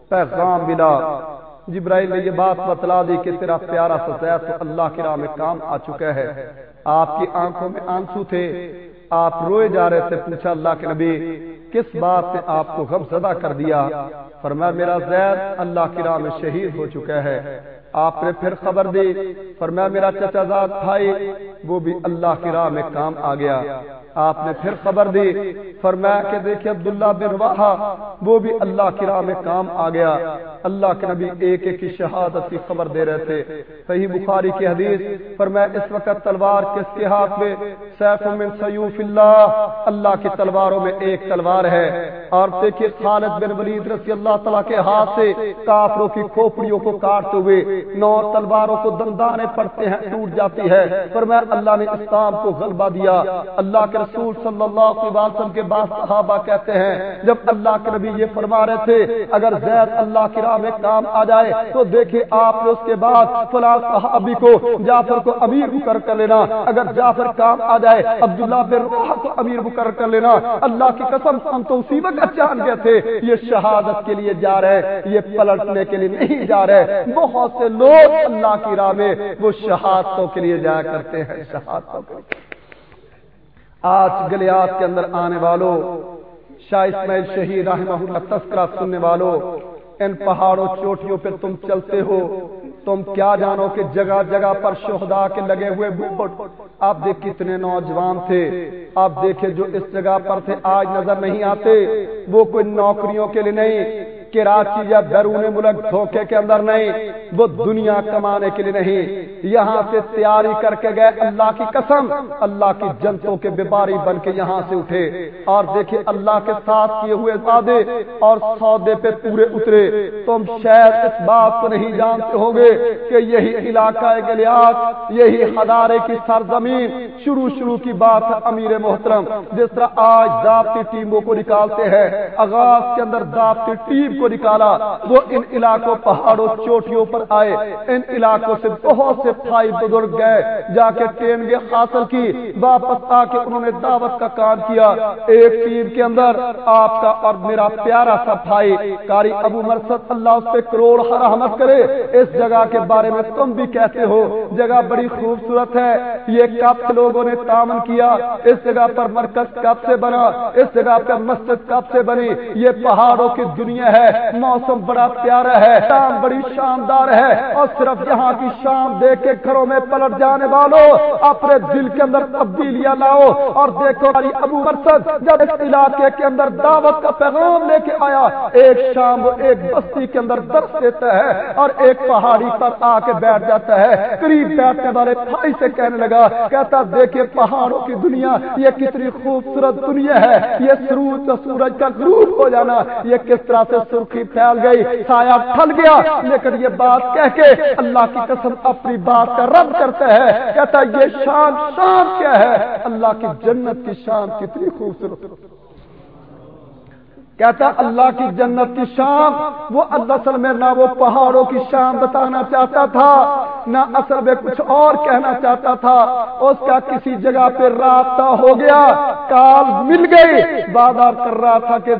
پیغام ملا۔ جبرائیل نے یہ بات بتلا دی کہ تیرا پیارا سزا تو اللہ کی راہ میں کام آ چکا ہے۔ آپ کی آنکھوں میں آنسو تھے۔ آپ روئے جا رہے تھے۔ پوچھا اللہ کے نبی، کس بات نے آپ کو غم زدہ کر دیا؟ فرمایا، میرا زید اللہ کی راہ میں شہید ہو چکا ہے۔ آپ نے پھر خبر دی فرمایا، میرا چچا زاد بھائی، وہ بھی اللہ کی راہ میں کام آ گیا۔ آپ نے پھر خبر دی۔ فرمایا کہ دیکھیں عبداللہ بن رواحہ وہ بھی اللہ کی راہ میں کام آ گیا۔ اللہ کے نبی ایک ایک کی شہادت کی خبر دے رہے تھے۔ صحیح بخاری کی حدیث، فرمایا اس وقت تلوار کس کے ہاتھ میں؟ سیف من سیوف اللہ۔ اللہ کی تلواروں میں ایک تلوار ہے۔ اور دیکھیے خالد بن ولید رضی اللہ تعالیٰ کے ہاتھ سے کافروں کی کھوپڑیوں کو کاٹتے ہوئے نو تلواروں کو دندانے پڑتے ہیں، ٹوٹ جاتی ہے۔ فرمایا اللہ نے اسلام کو غلبہ دیا۔ اللہ کے رسول صلی اللہ علیہ وسلم کے بعد صحابہ کہتے ہیں، جب اللہ کے نبی یہ فرما رہے تھے، اگر زید اللہ کی راہ میں کام آ جائے، تو دیکھیں آپ نے اس کے بعد فلاں صحابی کو جعفر کو امیر مقرر کر لینا۔ اگر جعفر کام آ جائے، عبداللہ بن روح کو امیر مقرر کر لینا۔ اللہ کی قسم، ہم تو اسی وقت اچھا جان گئے تھے۔ یہ شہادت کے لیے جا رہے ہیں، یہ پلٹنے کے لیے نہیں جا رہے۔ بہت سے لوگ اللہ کی راہ میں وہ شہادتوں کے لیے جایا کرتے ہیں، شہادتوں کے لیے۔ آج گلیات کے اندر آنے والوں شاہ اسماعیل شہید رحمہ اللہ تذکرہ سننے والوں ان پہاڑوں چوٹیوں پہ تم چلتے ہو، تم کیا جانو کہ جگہ جگہ پر شہدا کے لگے ہوئے بوٹ آپ دیکھ کتنے نوجوان تھے، آپ دیکھیں جو اس جگہ پر تھے، آج نظر نہیں آتے، وہ کوئی نوکریوں کے لیے نہیں کراچی یا بیرون ملک دھوکے کے اندر نہیں، وہ دنیا کمانے کے لیے نہیں۔ یہاں سے تیاری کر کے گئے اللہ کی قسم، اللہ کی جنتوں کے بیماری بن کے یہاں سے اٹھے۔ اور دیکھیں اللہ کے ساتھ کیے ہوئے وعدے اور سودے پہ پورے اترے۔ تم شاید اس بات کو نہیں جانتے ہوں گے کہ یہی علاقہ گلیات، یہی ہدارے کی سرزمین، شروع شروع کی بات ہے امیر محترم۔ جس طرح آج دابتی ٹیموں کو نکالتے ہیں، آغاز کے اندر دابتی ٹیم کو نکالا، وہ ان علاقوں، پہاڑوں، چوٹیوں پر آئے۔ ان علاقوں سے بہت سے بھائی بزرگ گئے، جا کے ٹرین گے حاصل کی، واپس آ کے انہوں نے دعوت کا کام کیا۔ ایک ٹیم کے اندر آپ کا اور میرا پیارا سا بھائی کاری ابو مرسد اللہ اس پہ کروڑ رحمت کرے۔ اس جگہ کے بارے میں تم بھی کہتے ہو، جگہ بڑی خوبصورت ہے۔ یہ کب لوگوں نے تامن کیا۔ اس جگہ پر مرکز کب سے بنا، اس جگہ پر مسجد کب سے بنی۔ یہ پہاڑوں کی دنیا ہے۔ ہے۔ موسم بڑا پیارا ہے، شام بڑی شاندار ہے۔ اور صرف یہاں کی شام دیکھ کے گھروں میں پلٹ جانے والوں اپنے دل کے اندر تبدیلیاں لاؤ۔ اور دیکھو ابو مرسد جب اس علاقے کے اندر دعوت کا پیغام لے کے آیا، ایک شام ایک بستی کے اندر درس دیتا ہے اور ایک پہاڑی پر آ کے بیٹھ جاتا ہے۔ قریب بیٹھنے والے بھائی سے کہنے لگا، کہتا دیکھے پہاڑوں کی دنیا، یہ کتنی خوبصورت دنیا ہے۔ یہ سروج سورج کا غروب ہو جانا، یہ کس طرح سے سرخی پھیل گئی، سایہ پھل گیا۔ لیکن یہ بات کہہ کے اللہ کی قسم اپنی بات کا رد کرتا ہے، کہتا یہ شان شان کیا ہے؟ اللہ کی جنت کی شان کتنی خوبصورت۔ کہتا اللہ کی جنت کی شام وہ اللہ میں نہ وہ پہاڑوں کی شام بتانا چاہتا تھا، نہ اصل میں کچھ اور کہنا چاہتا تھا۔ اس کا کسی جگہ پہ رابطہ ہو گیا، کال مل گئی۔ وعدہ کر رہا تھا کہ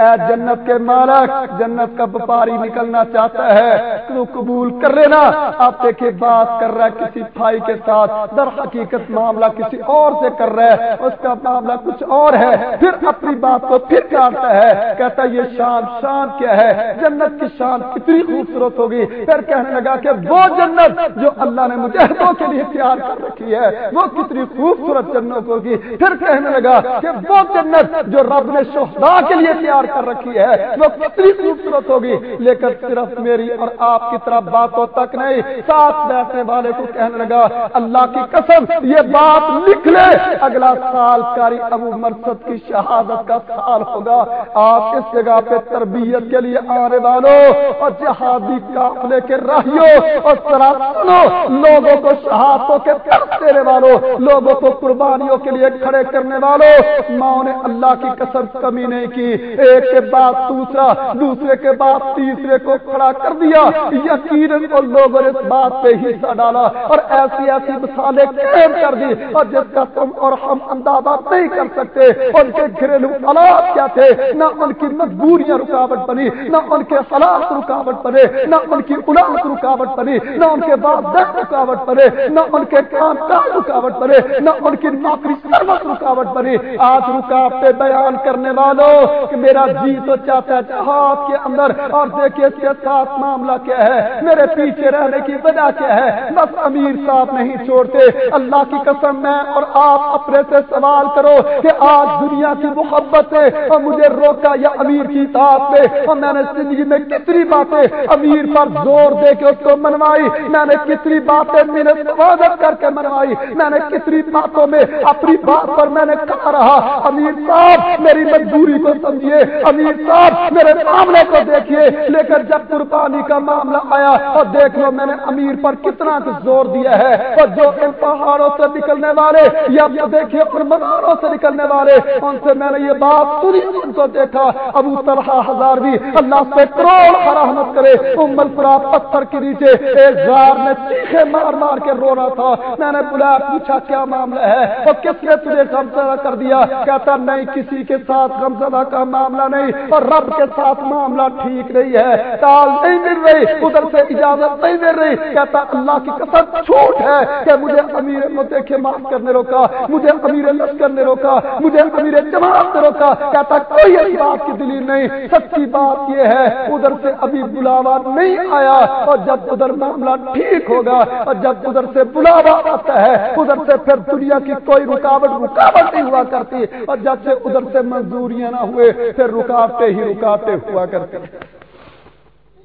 اے جنت کے مالک، جنت کا وپاری نکلنا چاہتا ہے۔ تو قبول کر لینا۔ آپ دیکھیں بات کر رہا ہے کسی بھائی کے ساتھ، در حقیقت معاملہ کسی اور سے کر رہا ہے۔ اس کا معاملہ کچھ اور ہے۔ پھر اپنی بات کو پھر کاٹتا ہے۔ ہے، کہتا یہ شان شان کیا ہے، جنت کی شان کتنی خوبصورت ہوگی. پھر کہنے لگا کہ وہ جنت جو اللہ نے مجاہدوں کے لیے تیار کر رکھی ہے، وہ کتنی خوبصورت جنت ہوگی۔ پھر کہنے لگا کہ وہ جنت جو رب نے شہدا کے لیے تیار کر رکھی ہے، وہ کتنی خوبصورت ہوگی۔ لیکن صرف میری اور آپ کی طرف باتوں تک نہیں، ساتھ بیٹھنے والے کو کہنے لگا، اللہ کی قسم، یہ بات لکھ لے، اگلا سال کاری ابو مرسد کی شہادت کا سال ہوگا آپ اس جگہ پہ تربیت کے لیے آنے والوں اور جہادی قافلے کے راہیوں اور سنو لوگوں کو شہادتوں کے دینے والوں، لوگوں کو قربانیوں کے لیے کھڑے کرنے والوں، ماں نے اللہ کی قسم کمی نہیں کی، ایک کے بعد دوسرا، دوسرے کے بعد تیسرے کو کھڑا کر دیا، یقیناً لوگوں نے اس بات پہ حصہ ڈالا اور ایسی ایسی مثالیں قائم کر دی اور جس کا تم اور ہم اندازہ نہیں کر سکتے، ان کے گھریلو حالات کیا تھے؟ نہ ان کی مجبوریاں رکاوٹ بنی، نہ ان کے حالات رکاوٹ بنے، نہ ان کی اولاد رکاوٹ بنی، نہ ان کے بعد رکاوٹ بنے، نہ ان کے کام کاج رکاوٹ بنے، نہ ان کی نوکری سروس رکاوٹ بنی۔ آج رکاوٹیں بیان کرنے والوں کہ میرا جی تو چاہتا ہے جہاد کے اندر، اور دیکھیے اس کے ساتھ معاملہ کیا ہے۔ میرے پیچھے رہنے کی وجہ کیا ہے؟ بس امیر صاحب نہیں چھوڑتے۔ اللہ کی قسم میں اور آپ اپنے سے سوال کرو کہ آج دنیا کی محبت ہے اور مجھے رو روک روکا یا امیر کی اطاعت میں اور میں نے زندگی میں کتنی باتیں امیر پر زور دے کے اس کو منوائی، میں نے کتنی باتیں میرے سوادت کر کے منوائی، میں نے کتنی باتوں میں اپنی بات پر میں نے کہا رہا۔ امیر صاحب، میری مجبوری کو سمجھیے۔ امیر صاحب، میرے معاملے کو دیکھیے۔ لیکن جب قربانی کا معاملہ آیا اور دیکھ لو میں نے امیر پر کتنا زور دیا ہے۔ اور جو ان پہاڑوں سے نکلنے والے یا دیکھیے ان مزاروں سے نکلنے والے، ان سے میں نے یہ بات سنی، ان کو دیکھ تھا۔ ابو طلحہ ہزار بھی اللہ سے کروڑ رحمت کرے۔ امل پورا پتھر کے نیچے ایک زار نے چیخے مار مار کے رو رہا تھا۔ میں نے بلایا پوچھا، کیا معاملہ ہے؟ اور کس نے تجھے غمزدہ کر دیا؟ کہتا، نہیں، کسی کے ساتھ غمزدہ کا معاملہ نہیں۔ اور رب کے ساتھ معاملہ ٹھیک نہیں ہے۔ تال نہیں مل رہی، ادھر سے اجازت نہیں مل رہی۔ کہتا، اللہ کی قسم چھوٹ ہے کہ مجھے امیر مدے کے معاف کرنے روکا، مجھے امیر لشکر نے روکا، مجھے امیر جماعت نے روکا۔ کہتا، کوئی بات کی دلیل نہیں، سچی بات یہ ہے، ادھر سے ابھی بلاوا نہیں آیا اور جب ادھر معاملہ ٹھیک ہوگا اور جب ادھر سے بلاوا آتا ہے، ادھر سے پھر دنیا کی کوئی رکاوٹ رکاوٹ نہیں ہوا کرتی اور جب سے ادھر سے منظوریاں نہ ہوئے، پھر رکاوٹیں ہی رکاوٹیں ہوا کرتی۔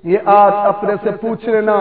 یہ آج اپنے سے پوچھ لینا،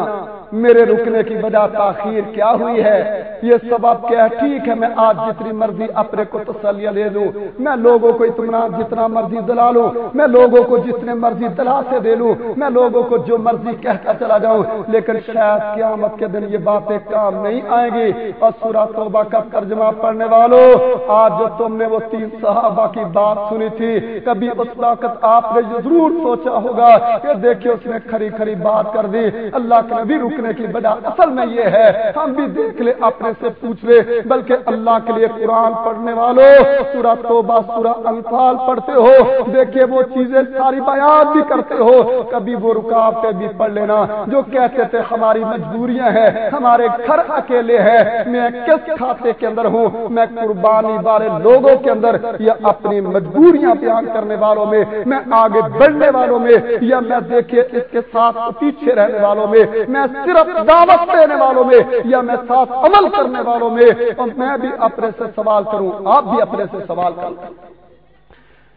میرے رکنے کی وجہ تاخیر کیا ہوئی ہے؟ یہ سبب کیا ہے؟ ٹھیک ہے، میں آج جتنی مرضی اپنے کو تسلیہ دے دوں میں لوگوں کو اتنا جتنا مرضی دلا لوں، میں لوگوں کو جتنے مرضی دلا سے دے لوں، میں لوگوں کو جو مرضی کہہ کر چلا جاؤں، لیکن شاید قیامت کے دن یہ باتیں کام نہیں آئیں گی۔ اور سورہ توبہ کا ترجمہ پڑھنے والوں، آج جو تم نے وہ تین صحابہ کی بات سنی تھی، کبھی اس وقت آپ نے ضرور سوچا ہوگا کہ دیکھیے اس نے کھری کھری بات کر دی۔ اللہ کے نبی رکنے کی وجہ اصل میں یہ ہے، ہم بھی دیکھ لے اپنے سے پوچھ لے بلکہ اللہ کے لیے قرآن پڑھنے والوں سورہ توبہ، سورہ انفال پڑھتے ہو۔ دیکھیے وہ چیزیں ساری بیان بھی کرتے ہو۔ کبھی وہ رکاوٹیں بھی پڑھ لینا جو کہتے تھے ہماری مجبوریاں ہیں، ہمارے گھر اکیلے ہیں۔ میں کس کھاتے کے اندر ہوں؟ میں قربانی والے لوگوں کے اندر یا اپنی مجبوریاں بیان کرنے والوں میں؟ میں آگے بڑھنے والوں میں؟ یا میں دیکھیے اس کے ساتھ پیچھے رہنے والوں میں میں صرف دعوت دینے والوں میں یا میں ساتھ عمل کرنے والوں میں، اور میں بھی اپنے سے سوال کروں، آپ بھی اپنے سے سوال کریں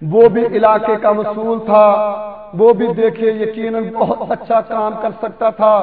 وہ بھی علاقے کا مصول تھا، وہ بھی دیکھے یقیناً بہت اچھا کام کر سکتا تھا،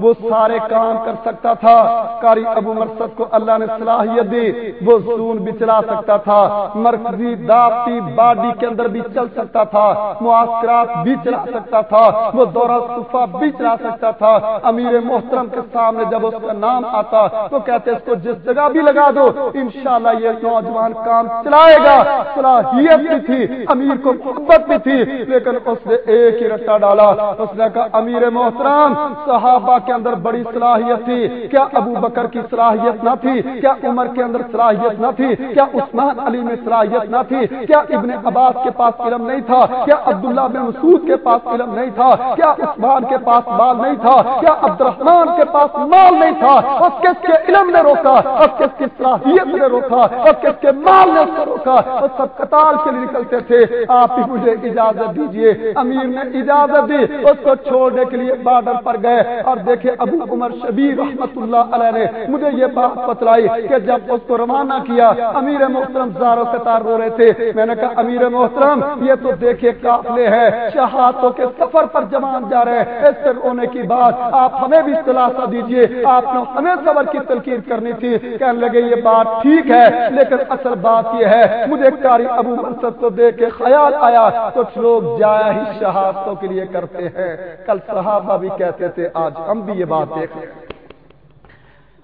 وہ سارے کام کر سکتا تھا۔ کاری ابو مرسد کو اللہ نے صلاحیت دی، وہ زون بھی چلا سکتا تھا، مرکزی داپتی باڈی کے اندر بھی چل سکتا تھا معاشرات بھی چلا سکتا تھا، وہ دورہ صفا بھی چلا سکتا تھا۔ امیر محترم کے سامنے جب اس کا نام آتا تو کہتے اس کو جس جگہ بھی لگا دو، انشاءاللہ یہ نوجوان کام چلائے گا، صلاحیت بھی تھی۔ امیر کو محبت بھی تھی، لیکن اس نے ایک ہی رٹا ڈالا۔ اس نے کہا، امیر محترم، صحابہ کے اندر بڑی صلاحیت تھی۔ کیا ابو بکر کی صلاحیت نہ تھی؟ کیا عمر کے اندر صلاحیت نہ تھی؟ کیا عثمان علی میں صلاحیت نہ تھی؟ کیا ابن عباس کے پاس علم نہیں تھا؟ کیا عبداللہ بن مسعود کے پاس علم نہیں تھا؟ کیا عثمان کے پاس مال نہیں تھا؟ کیا عبد الرحمان کے پاس مال نہیں تھا؟ اور کس کے علم نے روکا؟ اور کس کی صلاحیت نے روکا؟ اور کس کے مال نے اس کو روکا؟ اور سب قطار کے لیے نکلتے تھے، آپ ہی مجھے اجازت دیجیے امیر نے اجازت دی، اس کو چھوڑنے کے لیے بارڈر پر گئے۔ اور دیکھے ابو عمر شبیر رحمت اللہ علیہ نے مجھے یہ بات بتلائی کہ جب اس کو روانہ کیا، امیر محترم زارو قطار رو رہے تھے۔ میں نے کہا، امیر محترم، یہ تو دیکھے قافلے ہیں شہادتوں کے سفر پر جوان جا رہے ہیں۔ اس سے رونے کی بات آپ ہمیں بھی خلاصہ دیجیے آپ نے ہمیں صبر کی تلقین کرنی تھی۔ کہنے لگے، یہ بات ٹھیک ہے، لیکن اصل بات یہ ہے، مجھے کاری ابو مرسد کو دیکھ کے خیال آیا، کچھ لوگ جایا ہی شہادتوں کے لیے کرتے ہیں۔ کل صحابہ بھی کہتے تھے، آج ہم بھی یہ بات دیکھ ہیں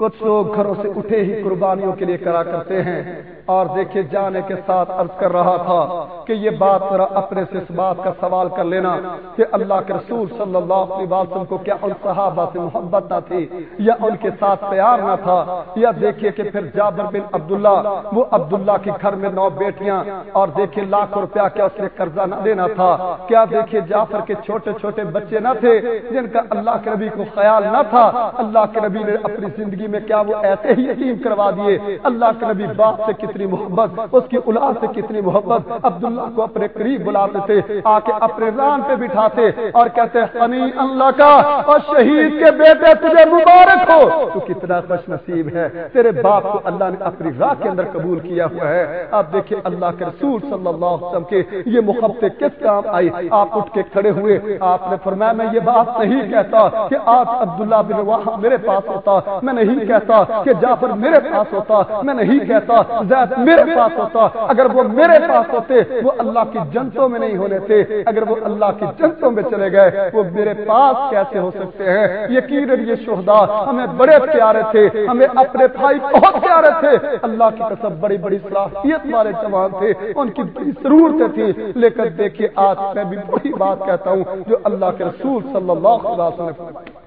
کچھ لوگ گھروں سے اٹھے ہی قربانیوں کے لیے کرا کرتے ہیں۔ اور دیکھے جانے کے ساتھ عرض کر رہا تھا کہ یہ بات ذرا اپنے سے اس بات کا سوال کر لینا کہ اللہ کے رسول صلی اللہ علیہ وسلم کو کیا ان صحابہ سے محبت نہ تھی یا ان کے ساتھ پیار نہ تھا؟ یا دیکھیے کہ پھر جابر بن عبداللہ، وہ عبداللہ کے گھر میں نو بیٹیاں اور دیکھیے لاکھ روپیہ کیا اس نے قرضہ نہ دینا تھا؟ کیا دیکھیے جعفر کے چھوٹے چھوٹے بچے نہ تھے جن کا اللہ کے نبی کو خیال نہ تھا؟ اللہ کے نبی نے اپنی زندگی میں کیا وہ ایسے ہی یتیم کروا دیے؟ اللہ کے نبی باپ سے کتنی محبت، اس کی اولاد سے کتنی محبت، عبداللہ کو اپنے قریب بلاتے تھے آ کے اپنے ران پہ بٹھاتے اور کہتے، ہنی اللہ کا، اور شہید کے بیٹے تجھے مبارک ہو! تو کتنا خوش نصیب ہے، تیرے باپ کو اللہ نے اپنی راہ کے اندر قبول کیا ہوا ہے۔ آپ دیکھیں اللہ کے رسول صلی اللہ علیہ وسلم کے یہ محبت کس کام آئی؟ آپ اٹھ کے کھڑے ہوئے، آپ نے فرمایا، میں یہ بات نہیں کہتا کہ آج عبداللہ بن وہاں میرے پاس ہوتا، میں نہیں کہتا کہ جعفر میرے پاس ہوتا، میں نہیں کہتا زید میرے پاس ہوتا۔ اگر وہ میرے پاس ہوتے، وہ اللہ کی جنتوں میں نہیں ہونے تھے اگر وہ اللہ کی جنتوں میں چلے گئے، وہ میرے پاس کیسے ہو سکتے ہیں؟ یقین یہ شہدا ہمیں بڑے پیارے تھے، ہمیں اپنے بھائی بہت پیارے تھے۔ اللہ کی قسم، بڑی بڑی صلاحیت والے جوان تھے، ان کی بڑی ضرورتیں تھی لیکن دیکھیے، آج میں بھی وہی بات کہتا ہوں جو اللہ کے رسول صلی اللہ علیہ وسلم نے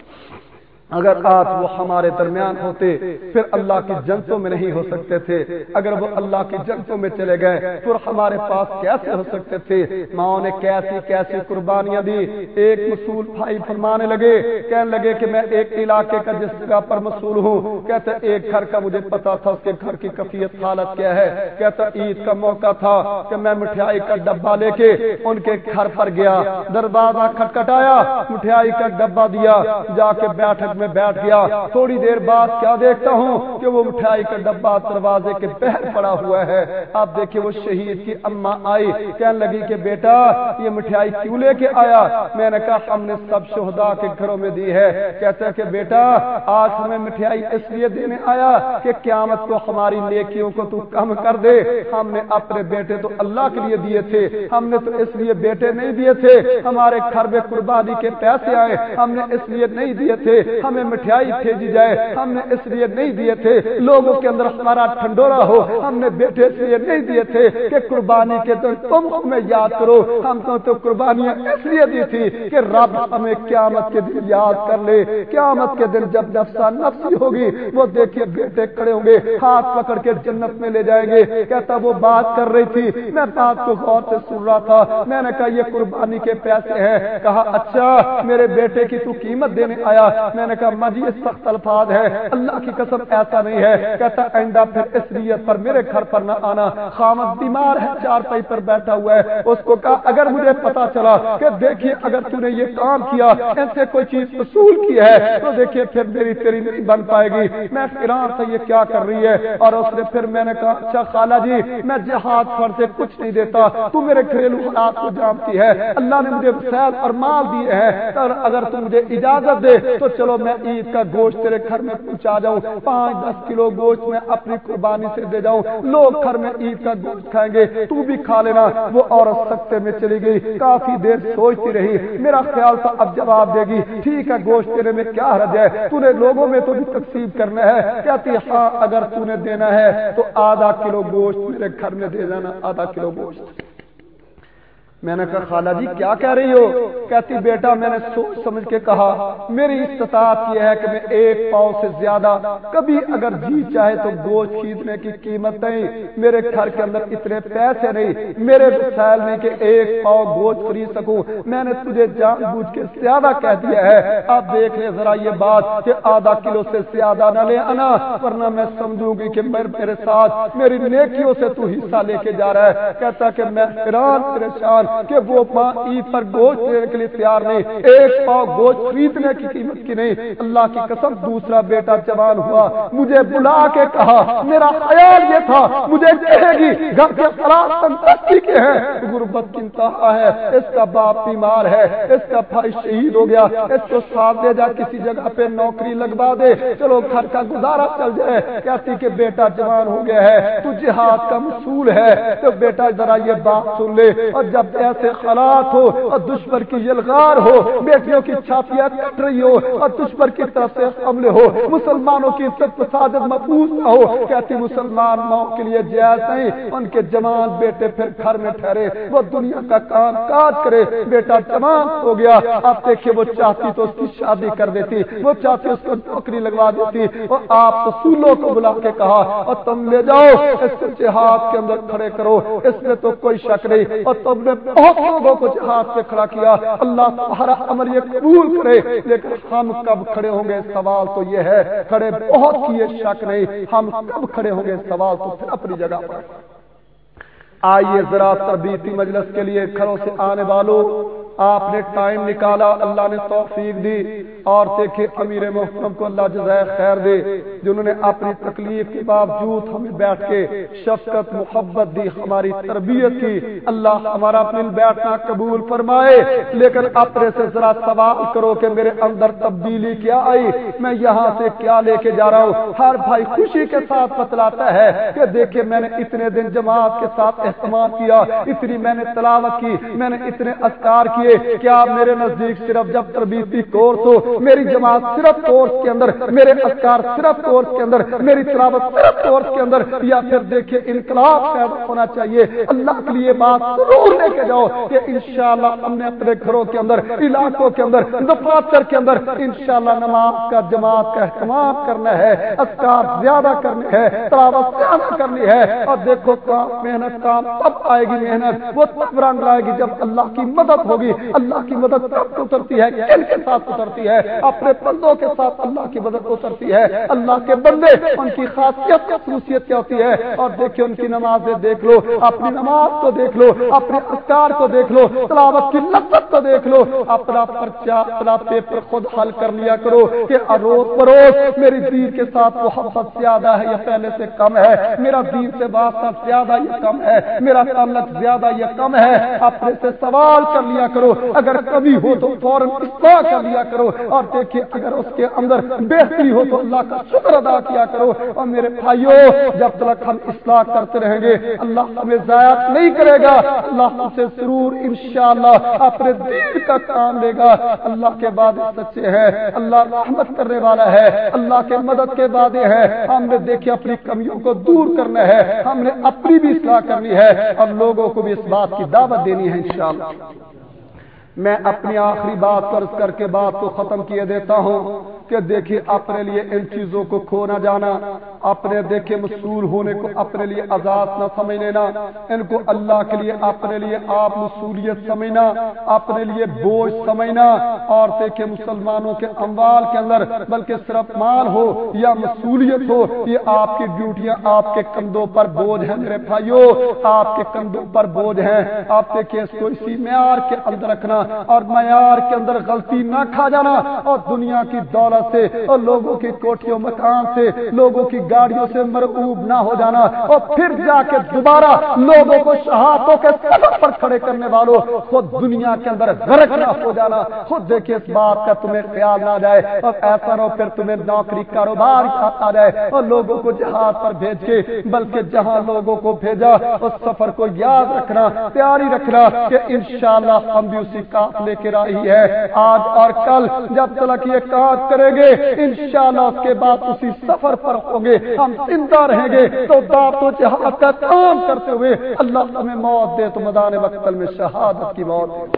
اگر آج وہ ہمارے درمیان ہوتے، پھر اللہ کی جنتوں میں نہیں ہو سکتے تھے۔ اگر وہ اللہ کی جنتوں میں چلے گئے، پھر ہمارے پاس کیسے ہو سکتے تھے؟ ماں نے کیسی کیسی قربانیاں دی۔ ایک مسول بھائی فرمانے لگے، کہنے لگے کہ میں ایک علاقے کا جس جگہ پر مسول ہوں، کہتے ایک گھر کا مجھے پتا تھا اس کے گھر کی کفیت حالت کیا ہے۔ کہتا عید کا موقع تھا کہ میں مٹھائی کا ڈبا لے کے ان کے گھر پر گیا۔ دروازہ کھٹکھٹایا، مٹھائی کا ڈبا دیا، جا کے بیٹھک میں میں بیٹھ گیا۔ تھوڑی دیر بعد کیا دیکھتا ہوں کہ وہ مٹھائی کا ڈبا دروازے کے پہر پڑا ہوا ہے۔ آپ دیکھیں وہ شہید کی اما آئی، کہنے لگی کہ بیٹا، یہ مٹھائی کیوں لے کے آیا؟ میں نے کہا، ہم نے سب شہدا کے گھروں میں دی ہے۔ کہتا ہے کہ بیٹا، آج ہمیں مٹھائی اس لیے دینے آیا کہ قیامت کو ہماری نیکیوں کو تو کم کر دے۔ ہم نے اپنے بیٹے تو اللہ کے لیے دیے تھے۔ ہم نے تو اس لیے بیٹے نہیں دیے تھے۔ ہمارے گھر میں قربانی کے پیسے آئے۔ ہم نے اس لیے نہیں دیے تھے۔ ہم ہمیں مٹھائی بھیجی جائے۔ ہم نے اس لیے نہیں دیے تھے۔ لوگوں کے اندر ہمارا ٹھنڈورا ہو۔ ہم نے بیٹے اس لیے نہیں دیے تھے کہ قربانی کے دن تم ہمیں یاد کرو۔ ہم تو تو قربانیاں اس لیے دی تھی کہ رب ہمیں قیامت کے دن یاد کر لے۔ قیامت کے دن جب نفسا نفسی ہوگی، وہ دیکھیے بیٹے کھڑے ہوں گے، ہاتھ پکڑ کے جنت میں لے جائیں گے۔ کہتا وہ بات کر رہی تھی۔ میں بات کو غور سے سن رہا تھا۔ میں نے کہا یہ قربانی کے پیسے ہیں۔ کہا اچھا میرے بیٹے کی تو قیمت دینے آیا۔ میں نے کہا مجھے یہ سخت الفاظ ہے۔ اللہ کی قسم ایسا نہیں ہے۔ کہتا آئندہ پھر اس لیت پر میرے گھر پر نہ آنا۔ خامد بیمار ہے، چار پائی پر بیٹھا ہوا ہے۔ اس کو کہا، اگر مجھے پتا چلا کہ دیکھیے اگر تو نے یہ کام کیا ایسے کوئی چیز اصول کی ہے، تو دیکھیے پھر میری تیری نہیں بن پائے گی۔ میں فرار سے یہ کیا کر رہی ہے۔ اور اس نے پھر میں نے کہا اچھا خالہ جی میں جہاد پر سے کچھ نہیں دیتا۔ تو میرے گھریلو حالات کو جانتی ہے۔ اللہ نے مجھے وسائل اور مال دیے ہیں۔ اور اگر تم مجھے اجازت دے، تو چلو میں عید کا گوشت تیرے گھر میں پہنچا جاؤں، پانچ دس کلو گوشت میں اپنی قربانی سے دے جاؤں۔ لوگ گھر میں عید کا گوشت کھائیں گے، تو بھی کھا لینا۔ وہ عورت سکتے میں چلی گئی، کافی دیر سوچتی رہی۔ میرا خیال تھا اب جواب دے گی، ٹھیک ہے گوشت تیرے میں کیا حرج ہے؟ تو نے لوگوں میں تو بھی تقسیم کرنا ہے۔ کہتی ہاں اگر تو نے دینا ہے، تو آدھا کلو گوشت میرے گھر میں دے جانا، آدھا کلو گوشت۔ میں نے کہا، خالہ جی کیا کہہ رہی ہو؟ کہتی، بیٹا، میں نے سوچ سمجھ کے کہا، میری استطاعت یہ ہے کہ میں ایک پاؤ سے زیادہ کبھی اگر جی چاہے تو گوشت خریدنے کی قیمت نہیں۔ میرے گھر کے اندر اتنے پیسے نہیں۔ میرے وسائل نہیں کہ ایک پاؤ گوشت خرید سکوں۔ میں نے تجھے جان بوجھ کے زیادہ کہہ دیا ہے۔ اب دیکھ لے ذرا یہ بات کہ آدھا کلو سے زیادہ نہ لے آنا ورنہ میں سمجھوں گی کہ میرے ساتھ میری نیکیوں سے تو حصہ لے کے جا رہا ہے۔ کہتا کہ میں پریشان کہ وہ ماں عید پر گوشت دینے کے لیے تیار نہیں، ایک پاؤ گوشت خریدنے کی قیمت کی نہیں۔ اللہ کی قسم، دوسرا بیٹا جوان ہوا، مجھے بلا کے کہا، میرا خیال یہ تھا، مجھے کہے گی، گھر کے تندرستی کے ہیں۔ غربت کی انتہا ہے، اس کا باپ بیمار ہے، اس کا بھائی شہید ہو گیا۔ اس کو ساتھ دے جا، کسی جگہ پہ نوکری لگوا دے۔ چلو گھر کا گزارا چل جائے۔ کہتی کہ بیٹا جوان ہو گیا ہے، تو جہاد کا مسول ہے۔ تو بیٹا ذرا یہ بات سن لے۔ اور جب ایسے خالات ہو اور دشمن کی یلغار ہو، بیٹیوں کی چھاتیاں کٹ رہی ہو اور دشمن کی طرف سے حملے ہو۔ مسلمانوں کی عزت فسادت محفوظ نہ ہو۔ کہتی مسلمان ماؤں کے لیے جائز نہیں، ان کے جوان بیٹے پھر گھر میں ٹھہرے، وہ دنیا کا کام کاج کرے۔ بیٹا جوان ہو گیا، آپ دیکھیے وہ چاہتی تو اس کی شادی کر دیتی، وہ چاہتی اس کو نوکری لگوا دیتی۔ اور آپ رسولوں کو بلا کے کہا، اور تم لے جاؤ، اس کو جہاد کے اندر کھڑے کرو، اس میں تو کوئی شک نہیں۔ اور تم نے بہت لوگوں کو جہاد سے کھڑا کیا۔ اللہ تمہارا امر یہ قبول کرے، لیکن ہم کب کھڑے ہوں گے؟ سوال تو یہ ہے، کھڑے بہت کیے شک نہیں، ہم کب کھڑے ہوں گے؟ سوال تو پھر اپنی جگہ پر۔ آئیے ذرا تربیتی مجلس کے لیے گھروں سے آنے والوں۔ آپ نے ٹائم نکالا، اللہ نے توفیق دی۔ اور دیکھے امیر محترم کو اللہ جزائے خیر دے، جنہوں نے اپنی تکلیف کے باوجود ہمیں بیٹھ کے شفقت، محبت دی، ہماری تربیت کی۔ اللہ ہمارا اپنے بیٹھنا قبول فرمائے، لیکن اپنے سے ذرا سوال کرو کہ میرے اندر تبدیلی کیا آئی؟ میں یہاں سے کیا لے کے جا رہا ہوں؟ ہر بھائی خوشی کے ساتھ بتلاتا ہے کہ دیکھیں میں نے اتنے دن جماعت کے ساتھ اہتمام کیا، اتنی میں نے تلاوت کی، میں نے اتنے اذکار کی کیے کیا میرے نزدیک صرف جب تربیتی کورس ہو، میری جماعت صرف کورس کے اندر، میرے اذکار صرف کورس کے اندر، میری تلاوت صرف کورس کے اندر، یا پھر دیکھیے انقلاب پیدا ہونا چاہیے، اللہ کے لیے بات ضرور لے کے جاؤ کہ انشاءاللہ ہم نے اپنے گھروں کے اندر، علاقوں کے اندر، دفاتر کے اندر انشاءاللہ نماز کا جماعت کا اہتمام کرنا ہے، اذکار زیادہ کرنی ہے، تلاوت زیادہ کرنی ہے، اور دیکھو کام محنت، کام تب آئے گی محنت، وہ تب رنگ لائے گی جب اللہ کی مدد ہوگی۔ اللہ کی مدد کب اترتی ہے؟ کن کے ساتھ اترتی ہے؟ اپنے بندوں کے ساتھ اللہ کی مدد اترتی ہے۔ اللہ کے بندے، ان کی خاصیت، خصوصیت کیا ہوتی ہے؟ اور دیکھیں ان کی نمازیں دیکھ لو، اپنی نماز کو دیکھ لو، اپنے اذکار کو دیکھ لو، تلاوت کی لذت کو دیکھ لو۔ اپنا پرچہ، اپنا پیپر خود حل کر لیا کرو کہ اروس پروس میری دین کے ساتھ محبت زیادہ ہے یا پہلے سے کم ہے؟ میرا دین سے واسطہ زیادہ یا کم ہے؟ میرا تعلق زیادہ یا کم ہے؟ اپنے سے سوال کر لیا کرو۔ کرو۔ اگر کبھی ہو تو فوراً اصلاح کر لیا کرو۔ اور دیکھیے، اگر اس کے اندر بہتری ہو تو اللہ کا شکر ادا کیا کرو۔ اور میرے بھائیوں جب تک ہم اصلاح کرتے رہیں گے، اللہ ہمیں ضائع نہیں کرے گا۔ اللہ ہم سے ضرور انشاءاللہ اپنے دین کا کام لے گا۔ اللہ کے بعد سچے ہیں۔ اللہ رحمت کرنے والا ہے۔ اللہ کے مدد کے وعدے ہیں۔ ہم نے دیکھے اپنی کمیوں کو دور کرنا ہے۔ ہم نے اپنی بھی اصلاح کرنی ہے۔ اور لوگوں کو بھی اس بات کی دعوت دینی ہے انشاءاللہ۔ میں اپنی آخری بات قرض کر کے بات کو ختم کیے دیتا ہوں کہ دیکھیے اپنے لیے ان چیزوں کو کھو نہ جانا، اپنے دیکھے مصول ہونے کو اپنے لیے آزاد نہ سمجھ لینا، ان کو اللہ کے لیے اپنے لیے آپ مصولیت سمجھنا، اپنے لیے بوجھ سمجھنا، اور دیکھے مسلمانوں کے اموال کے اندر بلکہ صرف مال ہو یا مصولیت ہو، یہ آپ کی ڈیوٹیاں آپ کے کندھوں پر بوجھ ہیں میرے بھائیوں آپ کے کندھوں پر بوجھ ہیں، آپ دیکھیے اس کو اسی معیار کے اندر رکھنا اور معیار کے اندر غلطی نہ کھا جانا اور دنیا کی دولت سے اور لوگوں کی کوٹھیوں مکان سے، لوگوں کی گاڑیوں سے مرعوب نہ ہو جانا اور پھر جا کے دوبارہ لوگوں کو شہادتوں کے سبب پر کھڑے کرنے والوں، خود دنیا کے اندر غرق نہ ہو جانا۔ خود دیکھیے اس بات کا تمہیں خیال نہ جائے اور ایسا نہ پھر تمہیں نوکری کاروبار آ جائے اور لوگوں کو جہاز پر بھیج کے، بلکہ جہاں لوگوں کو بھیجا اس سفر کو یاد رکھنا تیاری رکھنا کہ انشاءاللہ ہم بھی اسی کام لے کر آئی ہے۔ آج اور کل جب تک یہ کام کرے گے، انشاءاللہ اس کے بعد اسی سفر پر ہوں گے۔ ہم زندہ رہیں گے۔ تو باپ و جہاد کا کام کرتے ہوئے اللہ ہمیں موت دے تو مدان وقتل میں شہادت کی موت دے۔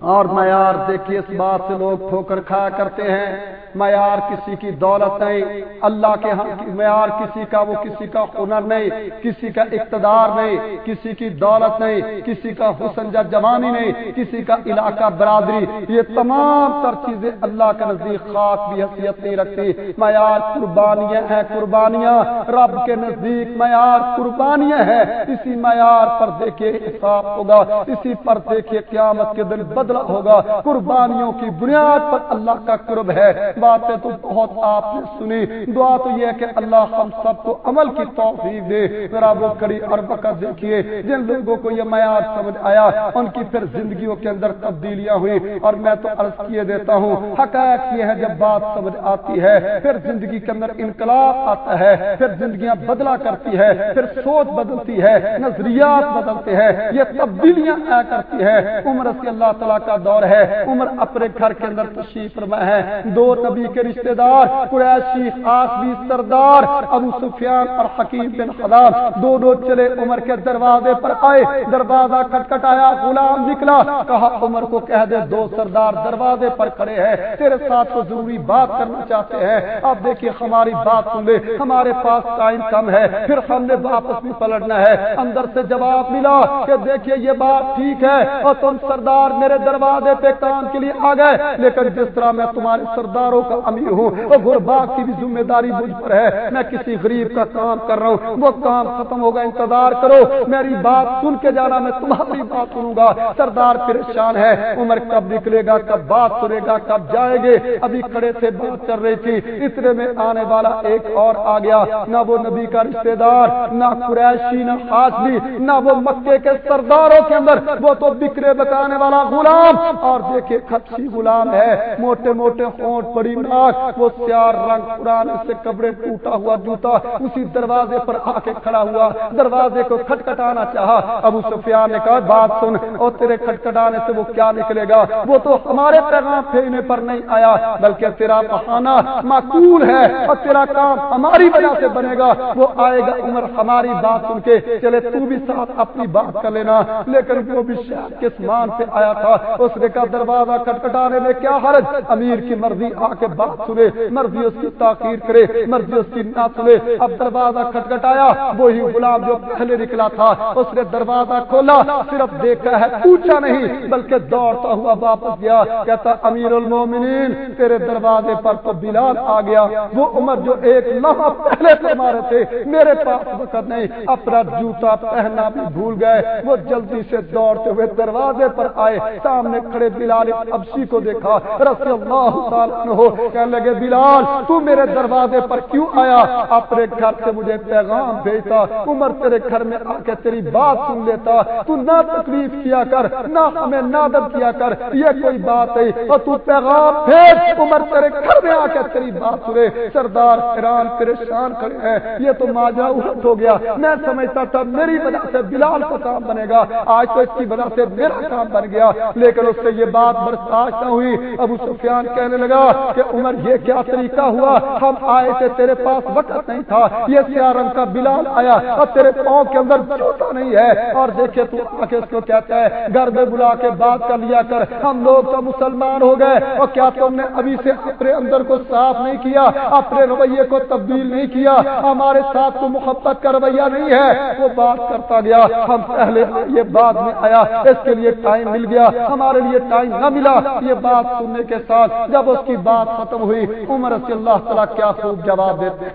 اور معیار دیکھیے، اس بات سے لوگ ٹھوکر کھایا کرتے ہیں۔ معیار کسی کی دولت نہیں، اللہ کے ہاں معیار کسی کا، وہ کسی کا ہنر نہیں، کسی کا اقتدار نہیں، کسی کی دولت نہیں، کسی کا حسن جوانی نہیں، کسی کا علاقہ برادری۔ یہ تمام تر چیزیں اللہ کے نزدیک خاص بھی حیثیت نہیں رکھتی۔ معیار قربانیاں ہیں، قربانیاں۔ رب کے نزدیک معیار قربانیاں ہیں۔ اسی معیار پر دیکھیے حساب ہوگا، اسی پر دیکھیے قیامت کے دن بدلا ہوگا۔ قربانیوں کی بنیاد پر اللہ کا قرب ہے۔ باتیں تو بہت آپ نے سنی۔ دعا تو یہ کہ اللہ ہم سب کو عمل کی توفیق دے۔ ذرا وہ کڑی اور وقت دیکھیے، جن لوگوں کو یہ معیار سمجھ آیا، ان کی پھر زندگیوں کے اندر تبدیلیاں ہوئی اور میں تو عرض کیے دیتا ہوں، حقائق یہ ہے، جب بات سمجھ آتی ہے، پھر زندگی کے اندر انقلاب آتا ہے، پھر زندگیاں بدلا کرتی ہے، پھر سوچ بدلتی ہے، نظریات بدلتے ہیں، یہ تبدیلیاں آیا کرتی ہے عمر سے اللہ تعالیٰ کا دور ہے۔ عمر اپنے گھر کے اندر تشریف فرما ہے دو نبی کے رشتہ دار قریشی خاص سردار، ابو سفیان اور حکیم بن خدام دونوں چلے عمر کے دروازے پر آئے۔ دروازہ کٹکھٹایا، غلام نکلا، کہا، عمر کو کہہ دے، دو سردار دروازے پر کھڑے ہیں۔ تیرے ساتھ تو ضروری بات کرنا چاہتے ہیں۔ اب دیکھیے، ہماری بات سن لے، ہمارے پاس ٹائم کم ہے۔ پھر ہم نے واپس بھی پلٹنا ہے۔ اندر سے جواب ملا کہ دیکھیے، یہ بات ٹھیک ہے۔ اور تم سردار میرے دروازے پہ کام کے لیے آ گئے۔ لیکن جس طرح میں تمہارے سرداروں کا امیر ہوں وہ غربا کی بھی ذمہ داری مجھ پر ہے۔ میں کسی غریب کا کام کر رہا ہوں، وہ کام ختم ہوگا، انتظار کرو۔ میری بات سن کے جانا، میں تمہاری بات سنوں گا۔ سردار پریشان ہے، عمر کب نکلے گا، کب بات سنے گا، کب جائے گے؟ ابھی کھڑے سے بات چل رہی تھی۔ اتنے میں آنے والا ایک اور آ گیا۔ نہ وہ نبی کا رشتے دار، نہ قریشی، نہ خاصی نہ وہ مکے کے سرداروں کے اندر۔ وہ تو بکرے بتانے والا غلام۔ اور دیکھے خدشی غلام ہے۔ موٹے موٹے ہونٹ بڑی ناک، وہ سیار رنگ پرانے سے کپڑے ٹوٹا ہوا جوتا اسی دروازے پر آ کے کھڑا ہوا، دروازے کو کھٹکھٹانا چاہا۔ ابو سفیان نے کہا، بات سن، اور تیرے کھٹکھٹانے سے وہ کیا نکلے گا؟ وہ تو ہمارے پیغام پھیرنے پر نہیں آیا، بلکہ تیرا بہانہ معقول ہے اور تیرا کام ہماری وجہ سے بنے گا۔ وہ آئے گا، عمر ہماری بات سن کے، چلے تو بھی ساتھ اپنی بات کر لینا۔ لیکن وہ بھی شہر کے سمان سے آیا تھا، اس نے کہا، دروازہ کٹکھٹانے میں کیا حرج؟ امیر کی مرضی آ کے بات سنے، مرضی اس کی تاخیر کرے، مرضی اس کی نہ سنے۔ اب دروازہ کھٹکھٹایا، وہی غلام جو پہلے نکلا تھا، اس نے دروازہ کھولا۔ صرف دیکھا ہے، پوچھا نہیں، بلکہ دوڑتا ہوا واپس گیا۔ کہتا، امیر المومنین، تیرے دروازے پر تو بلال آ گیا۔ وہ عمر جو ایک لمحہ پہلے سے مارے تھے، میرے پاس وقت نہیں، اپنا جوتا پہننا بھی بھول گئے۔ وہ جلدی سے دوڑتے ہوئے دروازے پر آئے۔ سامنے کھڑے بلال ابسی کو دیکھا رسی اللہ تعالیٰ ہو ہو کہنے لگے، بلال، تو میرے دروازے پر کیوں آیا؟ اپنے گھر سے مجھے پیغام بھیجتا، عمر تیرے گھر میں آ کے تیری بات سن لیتا، تو نہ تکلیف کیا کر، نہ ہمیں نادر کیا کر، یہ کوئی بات نہیں، اور تو پیغام بھیج، عمر تیرے گھر میں آ کے تیری بات سنے۔ سردار ایران پریشان کھڑے ہیں، یہ تو ماجرا الٹ ہو گیا۔ میں سمجھتا تھا میری وجہ سے بلال کا کام بنے گا، آج تو اس کی وجہ سے میرا کام بن گیا، لیکن اس سے یہ بات برداشت نہ ہوئی۔ ابو سفیان کہنے لگا کہ عمر یہ کیا طریقہ ہوا؟ ہم آئے تھے تیرے پاس وقت نہیں تھا، یہ سیاہ رنگ کا بلال آیا اور تیرے پاؤں کے اندر جوتا نہیں ہے۔ اور دیکھے تو آکے اس کو کہتا ہے گھر میں بلا کے بات کر لیا کر، ہم لوگ تو مسلمان ہو گئے۔ اور کیا تم نے ابھی سے اپنے اندر کو صاف نہیں کیا؟ اپنے رویے کو تبدیل نہیں کیا؟ ہمارے ساتھ تو محبت کا رویہ نہیں ہے۔ وہ بات کرتا گیا، ہم پہلے یہ بات میں آیا، اس کے لیے ٹائم مل گیا، ہمارے لیے ٹائم نہ ملا۔ یہ بات سننے کے ساتھ جب اس کی بات ختم ہوئی عمر سے اللہ تعالیٰ کیا خوب جواب دیتے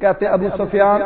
کہتے ابو سفیان،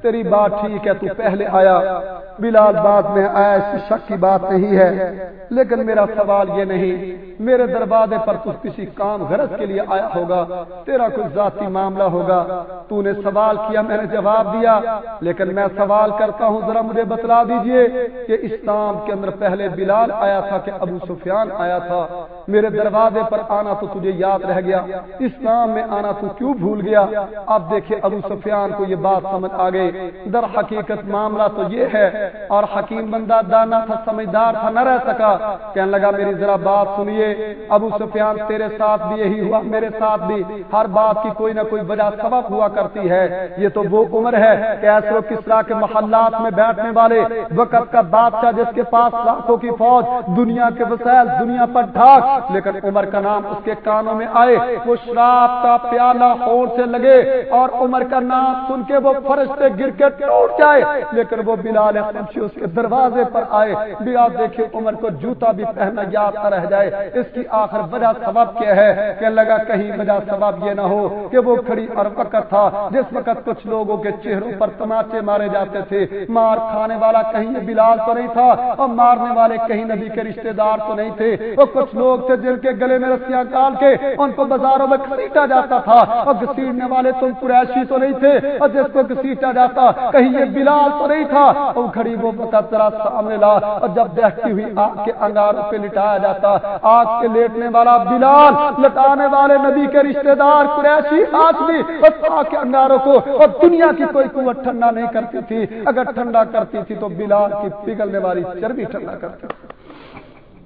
تیری بات ٹھیک ہے، تو پہلے آیا۔ بلال، بعد میں آیا، اس شک کی بات نہیں ہے۔ لیکن میرا سوال یہ نہیں، میرے دروازے پر تو کسی کام غرض کے لیے آیا ہوگا، تیرا کوئی ذاتی معاملہ ہوگا۔ تو نے سوال کیا، میں نے جواب دیا۔ لیکن میں سوال کرتا ہوں، ذرا مجھے بتلا دیجیے کہ اسلام کے اندر پہلے بلال آیا تھا کہ ابو سفیان آیا تھا۔ میرے دروازے پر آنا تو تجھے یاد رہ گیا۔ اسلام میں آنا تو کیوں بھول گیا؟ اب دیکھے ابو سفیان کو یہ بات سمجھ آ گئی۔ در حقیقت معاملہ تو یہ ہے، اور حکیم بندہ دانا تھا، سمجھدار تھا، نہ رہ سکا۔ کہنے لگا، میری ذرا بات سنیے، ابو سفیان تیرے ساتھ بھی یہی ہوا، میرے ساتھ بھی۔ ہر بات کی کوئی نہ کوئی وجہ سبب ہوا کرتی ہے۔ یہ تو وہ عمر ہے کہ ایسے کس طرح کے محلات میں بیٹھنے والے، وقت کا بادشاہ جس کے پاس لاکھوں کی فوج، دنیا کے وسائل، دنیا پر ڈھاک۔ لیکن عمر کا نام اس کے کانوں میں آئے۔ وہ شراب کا پیالہ ہور سے لگے اور عمر کا نام سن کے وہ فرشتے گر کے ٹوٹ جائے، لیکن وہ بلال خمشی اس کے دروازے پر آئے۔ بلال دیکھے عمر کو جوتا بھی پہنا یاد نہ رہ جائے۔ اس کی آخر وجہ سبب کیا ہے؟ کہ لگا کہیں وجہ سبب یہ نہ ہو کہ وہ کھڑی اور وقت تھا۔ جس وقت کچھ لوگوں کے چہروں پر تماچے مارے جاتے تھے۔ مار کھانے والا کہیں یہ بلال تو نہیں تھا اور مارنے والے کہیں نبی کے رشتہ دار تو نہیں تھے۔ وہ کچھ لوگ تھے جن کے گلے میں رسیاں ڈال کے، ان کو بازاروں میں خریدا جاتا تھا اور گسیٹنے والے تم قریشی تو نہیں نہیں تھے اور جس کو گسیٹا جاتا، کہیں یہ بلال تو نہیں تھا وہ کھڑی وہ پتا ذرا سامنے لا، اور جب دیکھتی ہوئی آگ کے انگاروں پہ لٹایا جاتا آگ کے لیٹنے والا بلال، لٹانے والے نبی کے رشتہ دار قریشی آج بھی بس آگ کے انگاروں کو، اور دنیا کی کوئی قوت ٹھنڈا نہیں کرتی تھی۔ اگر ٹھنڈا کرتی تھی تو بلال کی پگھلنے والی چربی ٹھنڈا کرتی تھی۔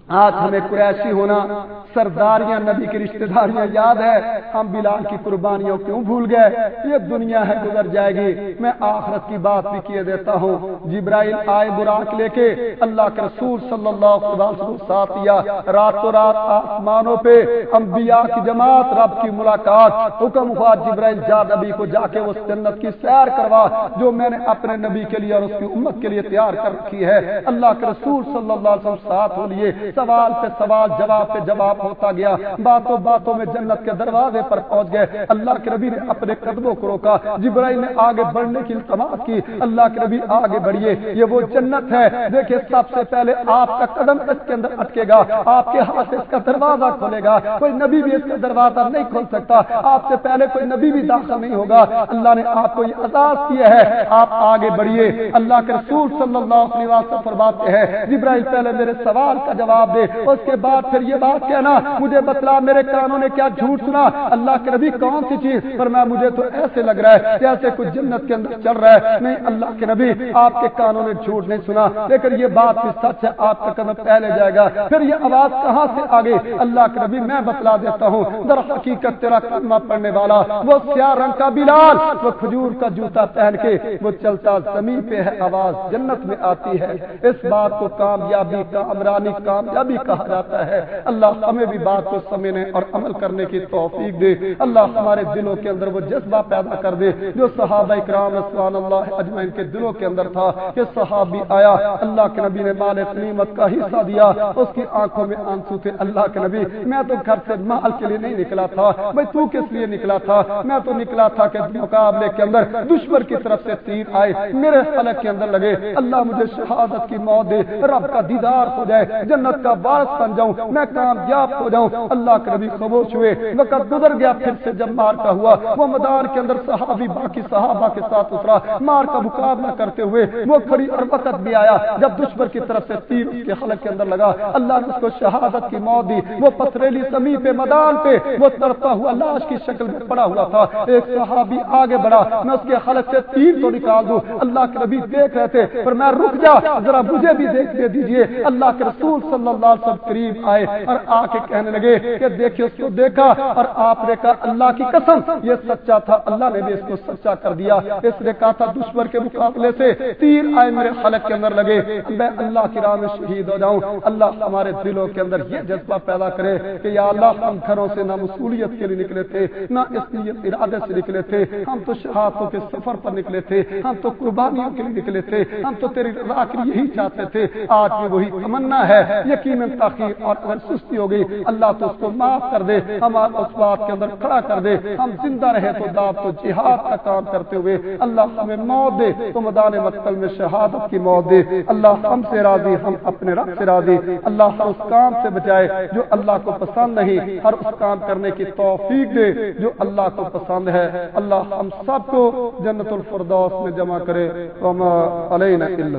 آج ہمیں قریشی ہونا، سرداریاں، نبی کی رشتہ داریاں یاد ہے۔ ہم بلال کی قربانیوں کیوں بھول گئے؟ یہ دنیا ہے، گزر جائے گی۔ میں آخرت کی بات بھی کیے دیتا ہوں۔ جبرائیل آئے براق لے کے اللہ کے رسول صلی اللہ علیہ وسلم ساتھ دیا۔ رات و رات آسمانوں پہ انبیاء کی جماعت، رب کی ملاقات۔ حکم ہوا جبرائیل جا، نبی کو جا کے اس جنت کی سیر کروا، جو میں نے اپنے نبی کے لیے اور اس کی امت کے لیے تیار کر رکھی ہے۔ اللہ کے رسول صلی اللہ علیہ وسلم ساتھ ہو لیے۔ سوال پہ سوال، جواب پہ جواب ہوتا گیا۔ باتوں باتوں میں جنت کے دروازے پر پہنچ گئے۔ اللہ کے نبی نے اپنے قدموں کو روکا۔ جبرائیل نے آگے بڑھنے کی التماس کی۔ اللہ کے نبی آگے بڑھیے۔ یہ وہ جنت ہے۔ دیکھیں سب سے پہلے آپ کا قدم اس کے اندر اٹکے گا۔ آپ کے ہاتھ اس کا دروازہ کھولے گا۔ کوئی نبی بھی اس کا دروازہ نہیں کھول سکتا۔ آپ سے پہلے کوئی نبی بھی داخل نہیں ہوگا۔ اللہ نے آپ کو یہ آزاد کیا ہے۔ آپ آگے بڑھیے۔ اللہ کے رسول صلی اللہ علیہ وسلم فرماتے ہیں، جبرائیل پہلے میرے سوال کا جواب جواب دے۔ اس کے بعد پھر یہ بات کہنا، مجھے بتلا، میرے کانوں نے کیا جھوٹ سنا؟ اللہ کے نبی کون سی چیز؟ پر میں، مجھے تو ایسے لگ رہا ہے جیسے کچھ جنت کے اندر چل رہا ہے۔ نہیں، اللہ کے نبی آپ کے کانوں نے جھوٹ نہیں سنا۔ لیکن یہ بات بھی سچ ہے، آپ کا قدم پہلے جائے گا۔ پھر یہ آواز کہاں سے آگے اللہ کے نبی میں بتلا دیتا ہوں، در حقیقت تیرا کلمہ پڑھنے والا، وہ سیاہ رنگ کا بلال، وہ کھجور کا جوتا پہن کے، وہ چلتا زمین پہ ہے آواز، جنت میں آتی ہے۔ اس بات کو کامیابی کامرانی کام بھی کہا جاتا ہے۔ اللہ ہمیں بھی بات کو سمجھنے اور عمل کرنے کی توفیق دے۔ اللہ ہمارے دلوں کے اندر وہ جذبہ پیدا کر دے۔ جو صحابہ اکرام رسوان اللہ اجمعین کے دلوں کے اندر تھا، کہ صحابی آیا، اللہ کے نبی نے مال نعمت کا حصہ دیا۔ اس کی آنکھوں میں آنسو تھے اللہ کے نبی۔ میں تو گھر سے مال کے لیے نہیں نکلا تھا۔ میں تو کس لیے نکلا تھا؟ میں تو نکلا تھا کہ مقابلے کے اندر دشمن کی طرف سے تیر آئے، میرے حلق کے اندر لگے۔ اللہ مجھے شہادت کی موت دے، رب کا دیدار ہو جائے، جنت کا وارث بن جاؤں، میں کامیاب ہو جاؤں۔ اللہ کے نبی خاموش ہوئے۔ وقت گزر گیا، پھر سے جب مار کا ہوا، وہ میدان کے اندر صحابی، باقی صحابہ کے ساتھ اترا۔ مار کا مقابلہ کرتے ہوئے وہ کھڑی اور وقت بھی آیا۔ جب دشمن کی طرف سے تیر اس کے حلق کے اندر لگا، اللہ نے اس کو شہادت کی موت دی۔ وہ پتھریلی زمین پہ، میدان پہ، وہ تڑپتا ہوا، لاش کی شکل میں پڑا ہوا تھا۔ ایک صحابی آگے بڑھا، میں اس کے حلق سے تیر تو نکال دوں۔ اللہ کے نبی دیکھ رہے تھے، پر میں رک جا، ذرا مجھے بھی دیکھ دے دیجیے۔ اللہ کے رسول صلی اللہ علیہ وسلم قریب آئے اور آ کے کہنے لگے کہ دیکھیے اس کو دیکھا اور آپ نے کہا اللہ کی قسم، یہ سچا تھا، اللہ نے بھی اس کو سچا کر دیا۔ اس نے کہا تھا دشمن کے مقابلے سے تیر آئے میرے حلق کے اندر لگے، میں اللہ کی راہ میں شہید ہو جاؤں۔ اللہ ہمارے دلوں کے اندر یہ جذبہ پیدا کرے کہ یا اللہ، ہم گھروں سے نہ مصولیت کے لیے نکلے تھے، نہ اس لیے ارادے سے نکلے تھے۔ ہم تو شہادتوں کے سفر پر نکلے تھے، ہم تو قربانیوں کے لیے نکلے تھے، ہم تو تیری راہ کے لیے یہی چاہتے تھے۔ آج بھی وہی تمنا ہے، یہ یقیناً تاخیر اور اگر سستی ہو گئی، اللہ تو اس کو معاف کر دے، ہم اس بات کے اندر کھڑا کر دے، ہم زندہ رہے تو داد تو جہاد کا کام کرتے ہوئے اللہ ہمیں موت دے، تو مدان مقتل میں شہادت کی موت دے۔ اللہ ہم سے راضی، ہم اپنے رب سے راضی۔ اللہ ہر اس کام سے بچائے جو اللہ کو پسند نہیں، ہر اس کام کرنے کی توفیق دے جو اللہ کو پسند ہے۔ اللہ ہم سب کو جنت الفردوس میں جمع کرے۔ وما علینا الا